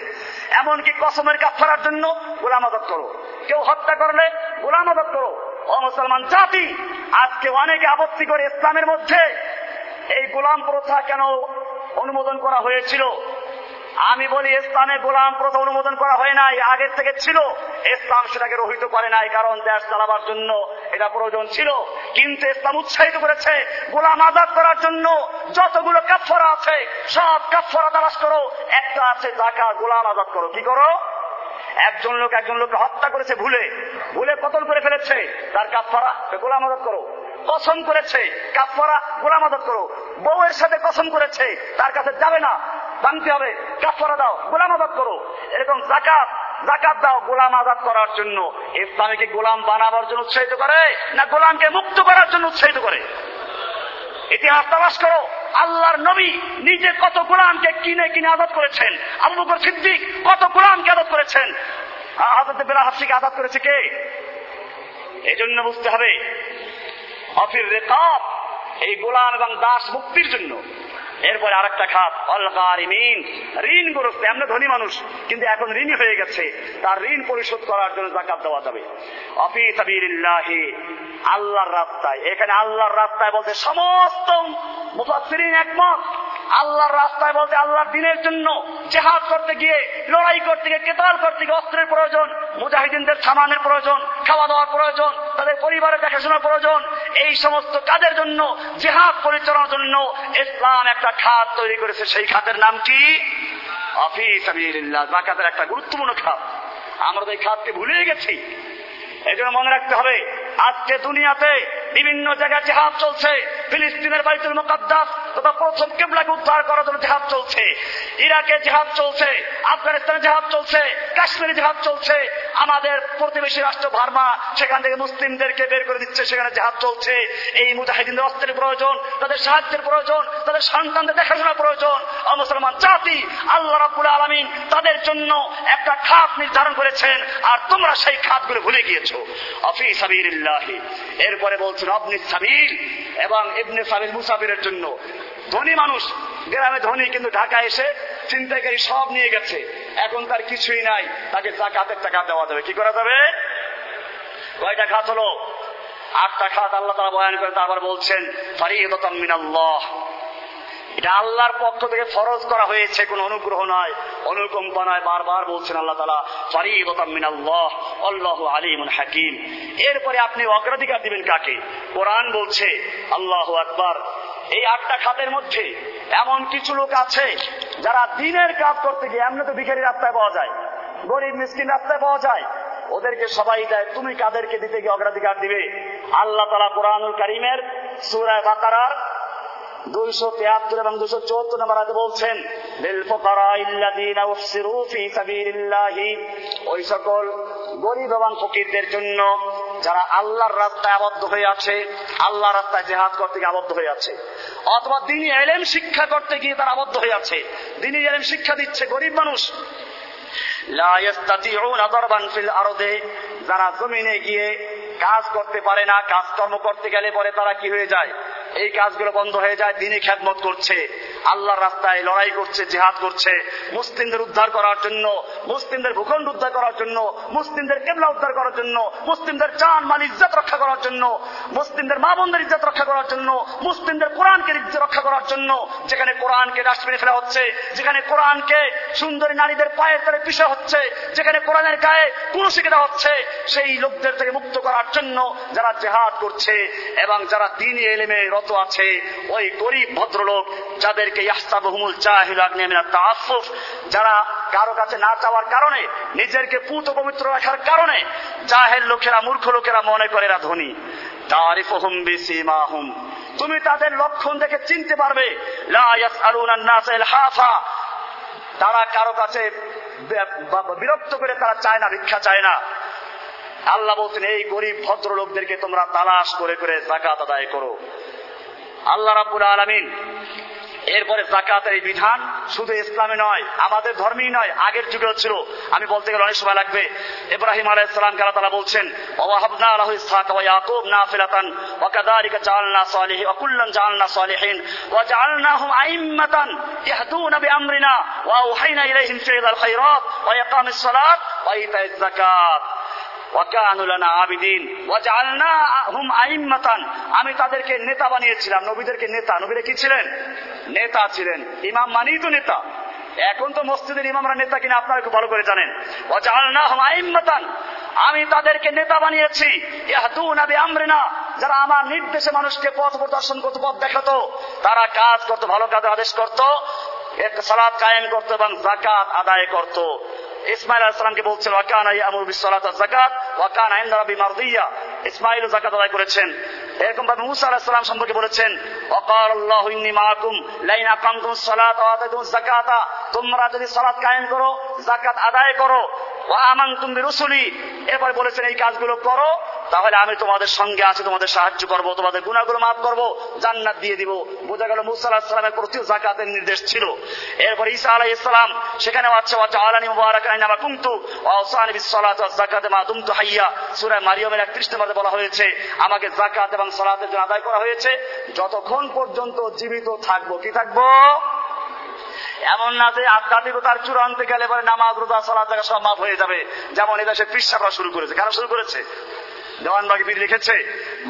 এমনকি কসমের কাফারার জন্য গোলাম আদত করো। কেউ হত্যা করলে গোলাম আদত করো। ও মুসলমান জাতি, আজকে অনেকে আপত্তি করে ইসলামের মধ্যে এই গোলাম প্রথা কেন অনুমোদন করা হয়েছিল? আমি বলি ইসলামে গোলাম প্রথা অনুমোদন করা হয় নাই, আগের থেকে ছিল। ইসলাম সেটাকে রহিত করে নাই, কারণ দেশ চালাবার জন্য এটা প্রয়োজন ছিল। কিন্তু ইসলাম উৎসাহিত করেছে, গোলাম আজাদ করার জন্য। যতগুলো কাফরা আছে, সব কাফরা তালাশ করো। একটা আছে জাকা গোলাম আজাদ করো। কি করো? একজন লোক একজন লোককে হত্যা করেছে ভুলে। ভুলে কতল করে ফেলেছে, তার কাফারা গোলাম আজাদ করো। কসম করেছে কাফারা গোলাম আজাদ করো। বউয়ের সাথে কসম করেছে, তার কাছে যাবে না। ভাঙতে হবে, কাফারা দাও, গোলাম আজাদ করো। এরকম জাকাত জাকাত দাও গোলাম আজাদ করার জন্য। ইসলামীকে গোলাম বানাবার জন্য উৎসাহিত করে না গোলামকে মুক্ত করার জন্য উৎসাহিত করে? ইতিহাস তালাশ করো, আল্লাহর নবী নিজে কত গোলামকে কিনে কিনে আজাদ করেছেন। আবু বকর সিদ্দিক কত গোলামকে আজাদ করেছেন। আজাদ বেলা হাসিকে আজাদ করেছে কে? এই জন্য বুঝতে হবে, অফির রেকাব, এই গোলাম এবং দাস মুক্তির জন্য। এরপরে আর একটা খাত অলকারিমিন ঋণ গ্রস্ত, আমরা ধনী মানুষ, কিন্তু এখন ঋণই হয়ে গেছে। তার ঋণ পরিশোধ করার জন্য জাকাত দেওয়া যাবে। অফি সাবিরিল্লাহি আল্লাহর রাস্তায়। এখানে আল্লাহর রাস্তায় বলতে সমস্ত মুফাসসিরিন একমত। আল্লাহর রাস্তায় বলতে আল্লাহর দিনের জন্য জেহাদ করতে গিয়ে, লড়াই করতে গিয়ে, কেতাল করতে গিয়ে অস্ত্রের প্রয়োজন, মুজাহিদিনদের সামানের প্রয়োজন খাওয়া দাওয়ার প্রয়োজন, তাদের পরিবারের দেখাশোনার প্রয়োজন, এই সমস্ত কাজের জন্য, জেহাদ পরিচালনার জন্য ইসলাম একটা খাত তৈরি করেছে। সেই খাতের নাম কি? অফিস জাকাতের একটা গুরুত্বপূর্ণ খাত। আমরা তো এই খাতকে ভুলে গেছি। এই মনে রাখতে হবে, আজকে দুনিয়াতে বিভিন্ন জায়গায় জেহাদ চলছে। ফিলিস্তিনের বাইতুল মোকাদ্দাস তথা প্রথম কেবলাকে উদ্ধার করার জন্য জেহাদ চলছে। ইরাকে জেহাদ চলছে, আফগানিস্তানে জেহাদ চলছে, কাশ্মীরে জেহাদ চলছে। আমাদের প্রতিবেশী রাষ্ট্র ভার্মা, সেখান থেকে মুসলিমদেরকে বের করে দিচ্ছে, সেখানে জেহাদ চলছে। এই মুজাহিদিনদের অস্ত্রের প্রয়োজন, তাদের সাহায্যের প্রয়োজন, তাদের সন্তানদের দেখাশোনার প্রয়োজন। মুসলমান জাতি, আল্লাহ রাবুল আলমিন তাদের জন্য একটা খাত নির্ধারণ করেছেন, আর তোমরা সেই খাতগুলো ভুলে গিয়েছো। অফিস এরপরে বলছেন অবনি সাবিল এবং ইবনে সাবিল মুসাফিরের জন্য। ধনী মানুষ, গ্রামে ধনী, কিন্তু ঢাকা এসে চিন্তাকারী সব নিয়ে গেছে। এখন তার কিছুই নাই, তাকে জাকাতের টাকা দেওয়া যাবে। কি করা যাবে? কয়টা খাত হলো? আটটা খাত আল্লাহ তারা বয়ান করে তারপর বলছেন ফারিদতাম মিনাল্লাহ। এটা আল্লাহর পক্ষ থেকে ফরজ করা হয়েছে, কোন অনুগ্রহ নয়। অনুকম্পা নয় বারবার বলছেন আল্লাহ তালা ফারিদতাম মিনাল্লাহ, আল্লাহ আলিমুল হাকিম। এরপরে আপনি অগ্রাধিকার দিবেন কাকে? কোরআন বলছে, আল্লাহ আকবার। এই আটটা খাতের মধ্যে এমন কিছু লোক আছে, যারা দিনের কাজ করতে গিয়ে, এমনি তো ভিখারি রাস্তায় পাওয়া যায়, গরিব মিসকিন রাস্তায় পাওয়া যায়। ওদেরকে সবাই দেয়, তুমি কাদেরকে দিতে গিয়ে অগ্রাধিকার দিবে? আল্লাহ তালা কোরআনুল করিমের সুরায় বাকারার এবং নম্বর বলছেন ওই সকল গরিব এবং জন্য যারা আবদ্ধ হয়ে আছে জেহাদ করতে আবদ্ধ হয়ে আছে। অথবা দিনী এলেম শিক্ষা করতে গিয়ে তারা আবদ্ধ হয়ে আছে। দিনী এলেম শিক্ষা দিচ্ছে গরিব মানুষ। যারা জমিনে গিয়ে কাজ করতে পারে না, কাজকর্ম করতে গেলে পরে তারা কি হয়ে যায়? এই কাজগুলো বন্ধ হয়ে যায় দিনে খ্যাতমত করছে। আল্লাহর রাস্তায় লড়াই করছে, জেহাদ করছে। মুসলিমদের উদ্ধার করার জন্য, মুসলিমদের ভূখণ্ড উদ্ধার করার জন্য, মুসলিমদের কেবলা উদ্ধার করার জন্য, মুসলিমদের চান, মাল, ইজ্জত রক্ষা করার জন্য, মুসলিমদের মা বোনদের ইজ্জত রক্ষা করার জন্য, মুসলিমদের কোরআনকে ইজ্জত রক্ষা করার জন্য, যেখানে কোরআনকে ডাস্টবিনে ফেলা হচ্ছে, যেখানে কোরআনকে সুন্দরী নারীদের পায়ের তলে পিষা হচ্ছে, যেখানে কোরআনের গায়ে কুরুশিকে দেওয়া হচ্ছে, সেই লোকদের থেকে মুক্ত করার জন্য যারা জেহাদ করছে এবং যারা দিনী এলেমে রত আছে ওই গরিব ভদ্রলোক যাদেরকে ইয়াস্তাবহুমুল আগ্নেমিনা তাআফফুফ, যারা কারও কাছে না চাওয়ার কারণে নিজেদেরকে পুত পবিত্র রাখার কারণে জাহের লোকেরা, মূর্খ লোকেরা মনে করে এরা ধনী। তারিফুহুম বিসিমাহুম। তুমি তাদের লক্ষণ দেখে চিনতে পারবে। তারা কারও কাছে বিরক্ত করে তারা চায় না, ভিক্ষা চায় না। আল্লাহ বলছেন, এই গরিব ভদ্র লোকদেরকে তোমরা তালাশ করে করে জাকাত আদায় করো। আল্লাহ রাবুল আলমিন। এরপরে জাকাতের এই বিধান শুধু ইসলামে নয়, আমাদের ধর্মেই নয়, আগের যুগেও ছিল। আমি বলতে গেলে অনেক সময় লাগবে। ইব্রাহিম আলাইহিস সালাম কে আল্লাহ বলছেন, ওয়াহাবনা লাহু ইসহাক ওয়া ইয়াকুব নাফিলাতান ওয়া কাযালিকা জাআলনা সালিহি ওয়া কুল্লান জাআলনা সালিহিন ওয়া জাআলনাহুম আইম্মাতান ইয়াহদুনা বিআমরিনা ওয়া আওহাইনা ইলাইহিম ফি'লাল খায়রাত ওয়া ইকামিস সালাত ওয়া ইতাইজ যাকাত। আমি তাদেরকে নেতা বানিয়েছিলাম, নবীদেরকে নেতা। নবীরা কি ছিলেন? নেতা ছিলেন। ইমাম মানি তো নেতা। এখন তো মসজিদের ইমামরা নেতা কিনা আপনারা খুব ভালো করে জানেন। আমি তাদেরকে নেতা বানিয়েছি। আমরিনা যারা আমার নির্দেশে মানুষকে পথ প্রদর্শন করতো, পথ দেখাতো, তারা কাজ করতো, ভালো কাজের আদেশ করতো সালাদ কায়েম করতো এবং জাকাত আদায় করতো। ইসমাইল আলাইসালামকে বলছেন ওয়াকান আমুর বিসসালাত যাকাত ওয়াকান আইন রাবি মারদিয়া। ইসমাইল যাকাত আদায় করেছেন। এরকম ভাবে মুসা আলাইহিস সম্পর্কে বলেছেন ওয়াকাল আল্লাহ মাআকুম, লাইন আকামতুম সালাত যাকাতা, তোমরা যদি সালাত কায়েম করো, যাকাত আদায় করো, ওয়া আমানতুম বিরুসুলি। এরপরে বলেছেন, এই কাজগুলো করো তাহলে আমি তোমাদের সঙ্গে আছি, তোমাদের সাহায্য করব, তোমাদের গুণাগুলো মাফ করব, জান্নাত দিয়ে দিব। বোঝা গেল মুসা আলাহ জাকাতের নির্দেশ ছিল। এরপর ঈসা আলাহ ইসলাম সেখানেও আলানি মা দুমতু হাইয়া। মারিয়ামের 31 নম্বরে বলা হয়েছে, আমাকে এবং জন্য আদায় করা হয়েছে। যতক্ষণ পর্যন্ত জীবিত থাকব, কি থাকব? এমন না যে আধ্যাত্মিকতার চূড়ান্তে গেলে পরে নামাজ, রোজা, সালাত জায়গা সব মাফ হয়ে যাবে। যেমন এদেশে পিসাবরা শুরু করেছে। কারা শুরু করেছে? দেওয়ানবাগি পীর লিখেছে,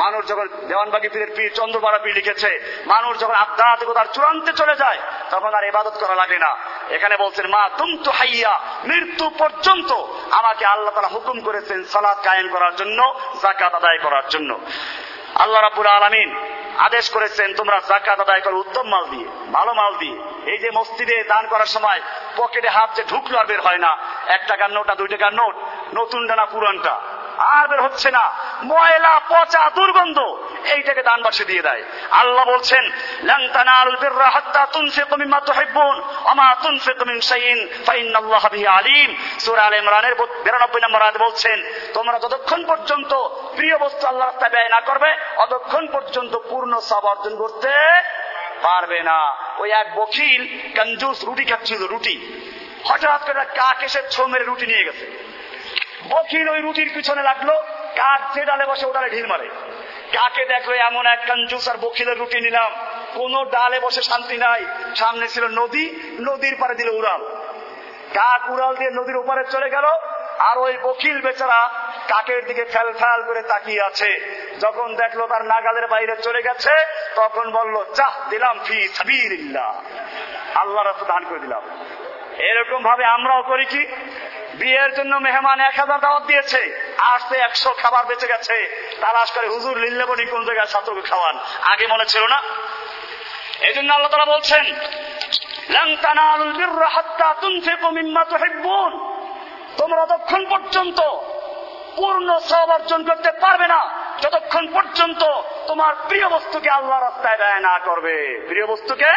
মানুষ যখন দেওয়ানবাগি পীরের পীর চন্দ্রপাড়া পীর লিখেছে, মানুষ যখন আধ্যাত্মিকতার চূড়ান্তে চলে যায়, তখন আর ইবাদত করা লাগে না। এখানে বলছেন, মা তুম তো হাইয়া, মৃত্যু পর্যন্ত আমাকে আল্লাহ তারা হুকুম করেছেন সালাদ কায়েম করার জন্য জাকাত আদায় করার জন্য। আল্লাহ রাবুল আলমিন আদেশ করেছেন, তোমরা জাকাত আদায় করো উত্তম মাল দিয়ে, ভালো মাল দিয়ে। এই যে মসজিদে দান করার সময় পকেটে হাত যে ঢুকলো আর বের হয় না এক টাকার নোট না দুই টাকার নোট, নতুন ডানা পুরানটা। আর বের হচ্ছে না। ময়লা, পচা, দুর্গন্ধ, এইটাকে দান বাক্সে দিয়ে দেয়। আল্লাহ বলছেন, লান তানালুল বিররা হাত্তা তুনফিকু মিম্মা তুহিব্বুন ওয়া মা তুনফিকু মিন শাইইন, ফাইন্নাল্লাহা বিহি আলিম। সূরা আলে ইমরানের 92 নম্বর আয়াতে বলছেন, তোমরা যতক্ষণ পর্যন্ত প্রিয় বস্তু আল্লাহর রাস্তায় ব্যয় না করবে ততক্ষণ পর্যন্ত পূর্ণ সব অর্জন করতে পারবে না। ওই এক বকিল কঞ্জুস রুটি খাচ্ছিল, রুটি। হঠাৎ করে কাক এসে ছো মেরে রুটি নিয়ে গেছে। বকিল ওই রুটির পিছনে লাগল, কাক যে ডালে বসে ও ডালে ঢিল মারে। কাকে দেখল এমন এক কঞ্জুস আর বকিলের রুটি নিলাম। কোন ডালে বসে শান্তি নাই, সামনে ছিল নদী, নদীর পারে দিল উড়াল। কাক উড়াল দিয়ে নদীর ওপারে চলে গেল, আর ওই বকিল বেচারা কাকের দিকে ফেল ফেল করে তাকিয়ে আছে। যখন দেখল তার নাগালের বাইরে চলে গেছে, তখন বলল, চাহ, দিলাম ফি সাবিল্লাহ আল্লাহ রাস্তা দান করে দিলাম। এরকম ভাবে আমরাও করি কি বিয়ের জন্য মেহমান এক হাজার দাওয়াত দিয়েছে। আসতে একশো খাবার বেঁচে গেছে। তালাশ করে হুজুর লিল্লেবনি কোন জায়গায় ছাত্রকে খাওয়ান? আগে মনে ছিল না। এই জন্য আল্লাহ তারা বলছেন তোমরা পর্যন্ত পূর্ণ করতে পারবে না। যতক্ষণ পর্যন্ত তোমার প্রিয় বস্তুকে আল্লাহ রাস্তায় ব্যয় না করবে। প্রিয় বস্তুকে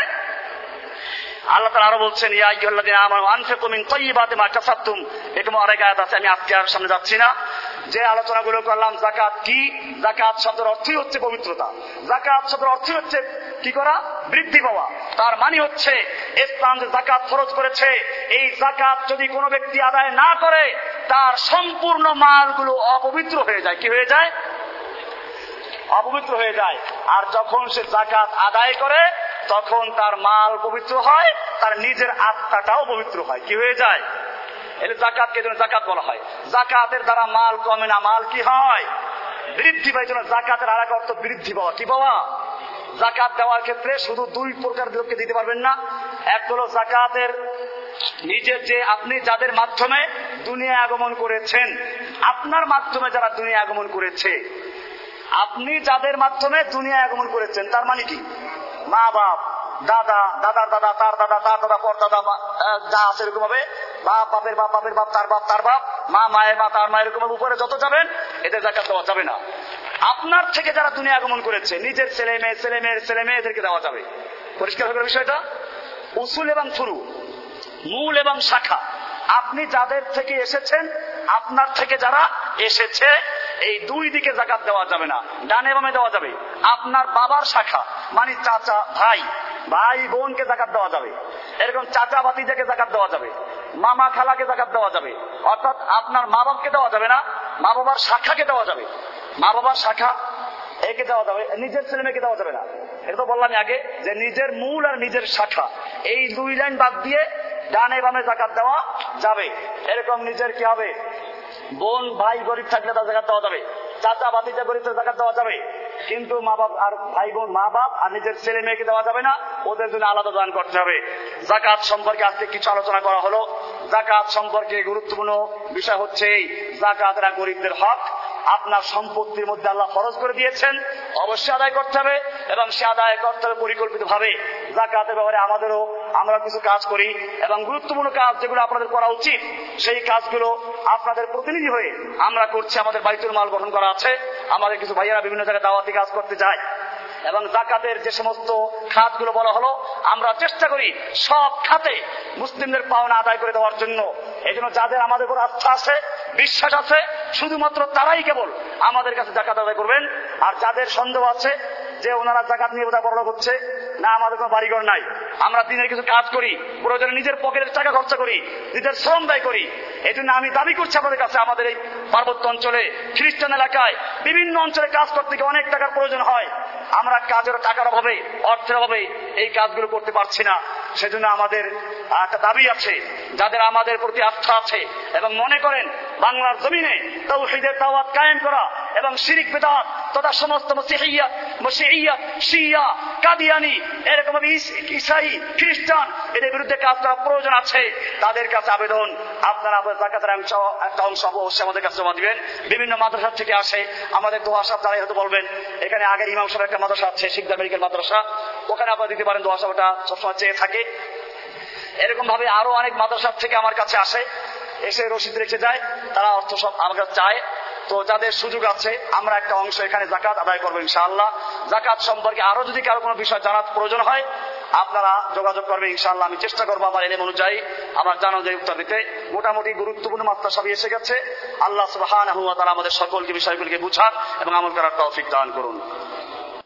আল্লাহ তালা আরও বলছেন, ইয়া আইয়ুহাল্লাযীনা আমানু আনফিকু মিন তাইয়্যিবাতি মা কাসাবতুম। এরকম আরেক আয়াত আছে, আমি আজকে আর সামনে যাচ্ছি না। যে আলোচনাগুলো করলাম জাকাত কি? জাকাত শব্দের অর্থই হচ্ছে পবিত্রতা। জাকাত শব্দের অর্থই হচ্ছে কি করা? বৃদ্ধি পাওয়া। তার মানে হচ্ছে, ইসলাম যে জাকাত ফরজ করেছে, এই জাকাত যদি কোনো ব্যক্তি আদায় না করে, তার সম্পূর্ণ মালগুলো অপবিত্র হয়ে যায়। কি হয়ে যায়? অপবিত্র হয়ে যায়। আর যখন সে জাকাত আদায় করে তখন তার মাল পবিত্র হয়, তার নিজের আত্মাটাও পবিত্র হয়। কি হয়ে যায়? এটা জাকাতকে জন্য জাকাত বলা হয়। জাকাতের দ্বারা মাল কমে না, মাল কি হয়? বৃদ্ধি পায় জন্য জাকাতের আর এক অর্থ বৃদ্ধি পাওয়া। কি পাওয়া? জাকাত দেওয়ার ক্ষেত্রে শুধু দুই প্রকার লোককে দিতে পারবেন না। এক হলো জাকাতের নিজের যে আপনি যাদের মাধ্যমে দুনিয়া আগমন করেছেন, আপনার মাধ্যমে যারা দুনিয়া আগমন করেছে, আপনি যাদের মাধ্যমে দুনিয়া আগমন করেছেন, তার মানে কি? মা বাপ, দাদা, দাদার দাদা, তার দাদা তার দাদা, পর দাদা যা আছে এরকম হবে। বাপ, বাপের বাপ বাপের বাপ, তার বাপ তার বাপ, মা, মায়ের মা তার মা, এরকম উপরে যত যাবেন, এদের জাকাত দেওয়া যাবে না। আপনার থেকে যারা দুনিয়া আগমন করেছে, নিজের ছেলে মেয়ে, ছেলে মেয়ের ছেলে মেয়ে এদেরকে দেওয়া যাবে। পরিষ্কার হবে বিষয়টা? উসুল এবং ফুরু, মূল এবং শাখা। আপনি যাদের থেকে এসেছেন, আপনার থেকে যারা এসেছে এই দুই দিকে জাকাত দেওয়া যাবে না, ডানে বামে দেওয়া যাবে। আপনার বাবার শাখা মানে চাচা ভাই ভাই বোনকে জাকাত দেওয়া যাবে। এরকম চাচা ভাতিজাকে জাকাত দেওয়া যাবে, মামা খালাকে জাকাত দেওয়া যাবে। অর্থাৎ আপনার মা বাপকে দেওয়া যাবে না, মা বাবার শাখাকে দেওয়া যাবে। মা বাবার শাখা একে দেওয়া যাবে, নিজের ছেলে মেয়েকে দেওয়া যাবে না। এটা তো বললাম আগে যে নিজের মূল আর নিজের শাখা, এই দুই লাইন বাদ দিয়ে ডানে বামে জাকাত দেওয়া যাবে। এরকম নিজের কি হবে? বোন, ভাই গরিব থাকলে তার জাকাত দেওয়া যাবে। চাচা বাতিজা গরিব জাকাত দেওয়া যাবে। কিন্তু মা বাপ আর ভাই বোন, মা বাপ আর নিজের ছেলে মেয়েকে দেওয়া যাবে না। ওদের জন্য আলাদা দান করতে হবে। জাকাত সম্পর্কে আজকে কিছু আলোচনা করা হলো। জাকাত সম্পর্কে গুরুত্বপূর্ণ বিষয় হচ্ছে জাকাতরা গরিবদের হক। আপনার সম্পত্তির মধ্যে আল্লাহ ফরজ করে দিয়েছেন। অবশ্যই আদায় করতে হবে এবং সে আদায় করতে হবে পরিকল্পিত ভাবে জাকাতের ব্যাপারে আমাদেরও আমরা কিছু কাজ করি এবং গুরুত্বপূর্ণ কাজ যেগুলো আপনাদের করা উচিত সেই কাজগুলো আপনাদের প্রতিনিধি হয়ে আমরা করছি, আমাদের বাইতুল মাল গঠন করা আছে। আমাদের কিছু ভাইয়েরা বিভিন্ন জায়গায় দাওয়াতি কাজ করতে যায়। এবং জাকাতের যে সমস্ত খাতগুলো বলা হলো, আমরা চেষ্টা করি সব খাতে মুসলিমদের পাওনা আদায় করে দেওয়ার জন্য। এই জন্য যাদের আমাদের উপর আস্থা আছে, বিশ্বাস আছে, শুধুমাত্র তারাই কেবল আমাদের কাছে জাকাত আদায় করবেন। আর যাদের সন্দেহ আছে যে ওনারা জাকাত নিয়ে বোধহয় বড় হচ্ছে, না আমাদের কোনো বাড়িঘর নাই। আমরা দিনের কিছু কাজ করি, প্রয়োজনে নিজের পকেটের টাকা খরচা করি, নিজের শ্রম দায় করি। এই জন্য আমি দাবি করছি আপনাদের কাছে, আমাদের এই পার্বত্য অঞ্চলে, খ্রিস্টান এলাকায়, বিভিন্ন অঞ্চলে কাজ করতে গিয়ে অনেক টাকার প্রয়োজন হয়। আমরা কাজের টাকার অভাবে, অর্থের অভাবে এই কাজগুলো করতে পারছি না। সেজন্য আমাদের একটা দাবি আছে, যাদের আমাদের প্রতি আস্থা আছে এবং মনে করেন বাংলার জমিনে তৌহিদের তাওয়াত কায়েম করা এবং শিরিক বেদাত তথা সমস্ত কাদিয়ানি, এরকম ইসাই, খ্রিস্টান, এদের বিরুদ্ধে কাজ করা প্রয়োজন আছে। তাদের কাছে আবেদন, আপনারা জাকাতের অংশ, একটা অংশ অবশ্যই আমাদের কাছে জমা দিবেন। বিভিন্ন মাদ্রাসা থেকে আসে, আমাদের দোয়া সাহেব তারাই হয়তো বলবেন, এখানে আগের ইমাম সাহেব একটা মাদ্রাসা আছে, শিকদার মেডিকেল মাদ্রাসা। ওখানে আপনারা দিতে পারেন দোয়া সাহেব ওটা সবসময় চেয়ে থাকে। এরকম ভাবে আরও অনেক মাদ্রাসা থেকে আমার কাছে আসে, এসে রসিদ রেখে যায়, তারা অর্থ সব আমার কাছে চায়। তো যাদের সুযোগ আছে, আমরা একটা অংশ এখানে জাকাত আদায় করব ইনশাআল্লাহ। জাকাত সম্পর্কে আরও যদি কারও কোনো বিষয় জানার প্রয়োজন হয়, আপনারা যোগাযোগ করবেন ইনশাআল্লাহ। আমি চেষ্টা করব আমার এলেম অনুযায়ী আমার জানা যায় উত্তর দিতে। মোটামুটি গুরুত্বপূর্ণ মাত্রা সবই এসে গেছে। আল্লাহ ওয়া তাআলা আমাদের সকলকে বিষয়গুলিকে বুঝার এবং আমল করার তৌফিক দান করুন।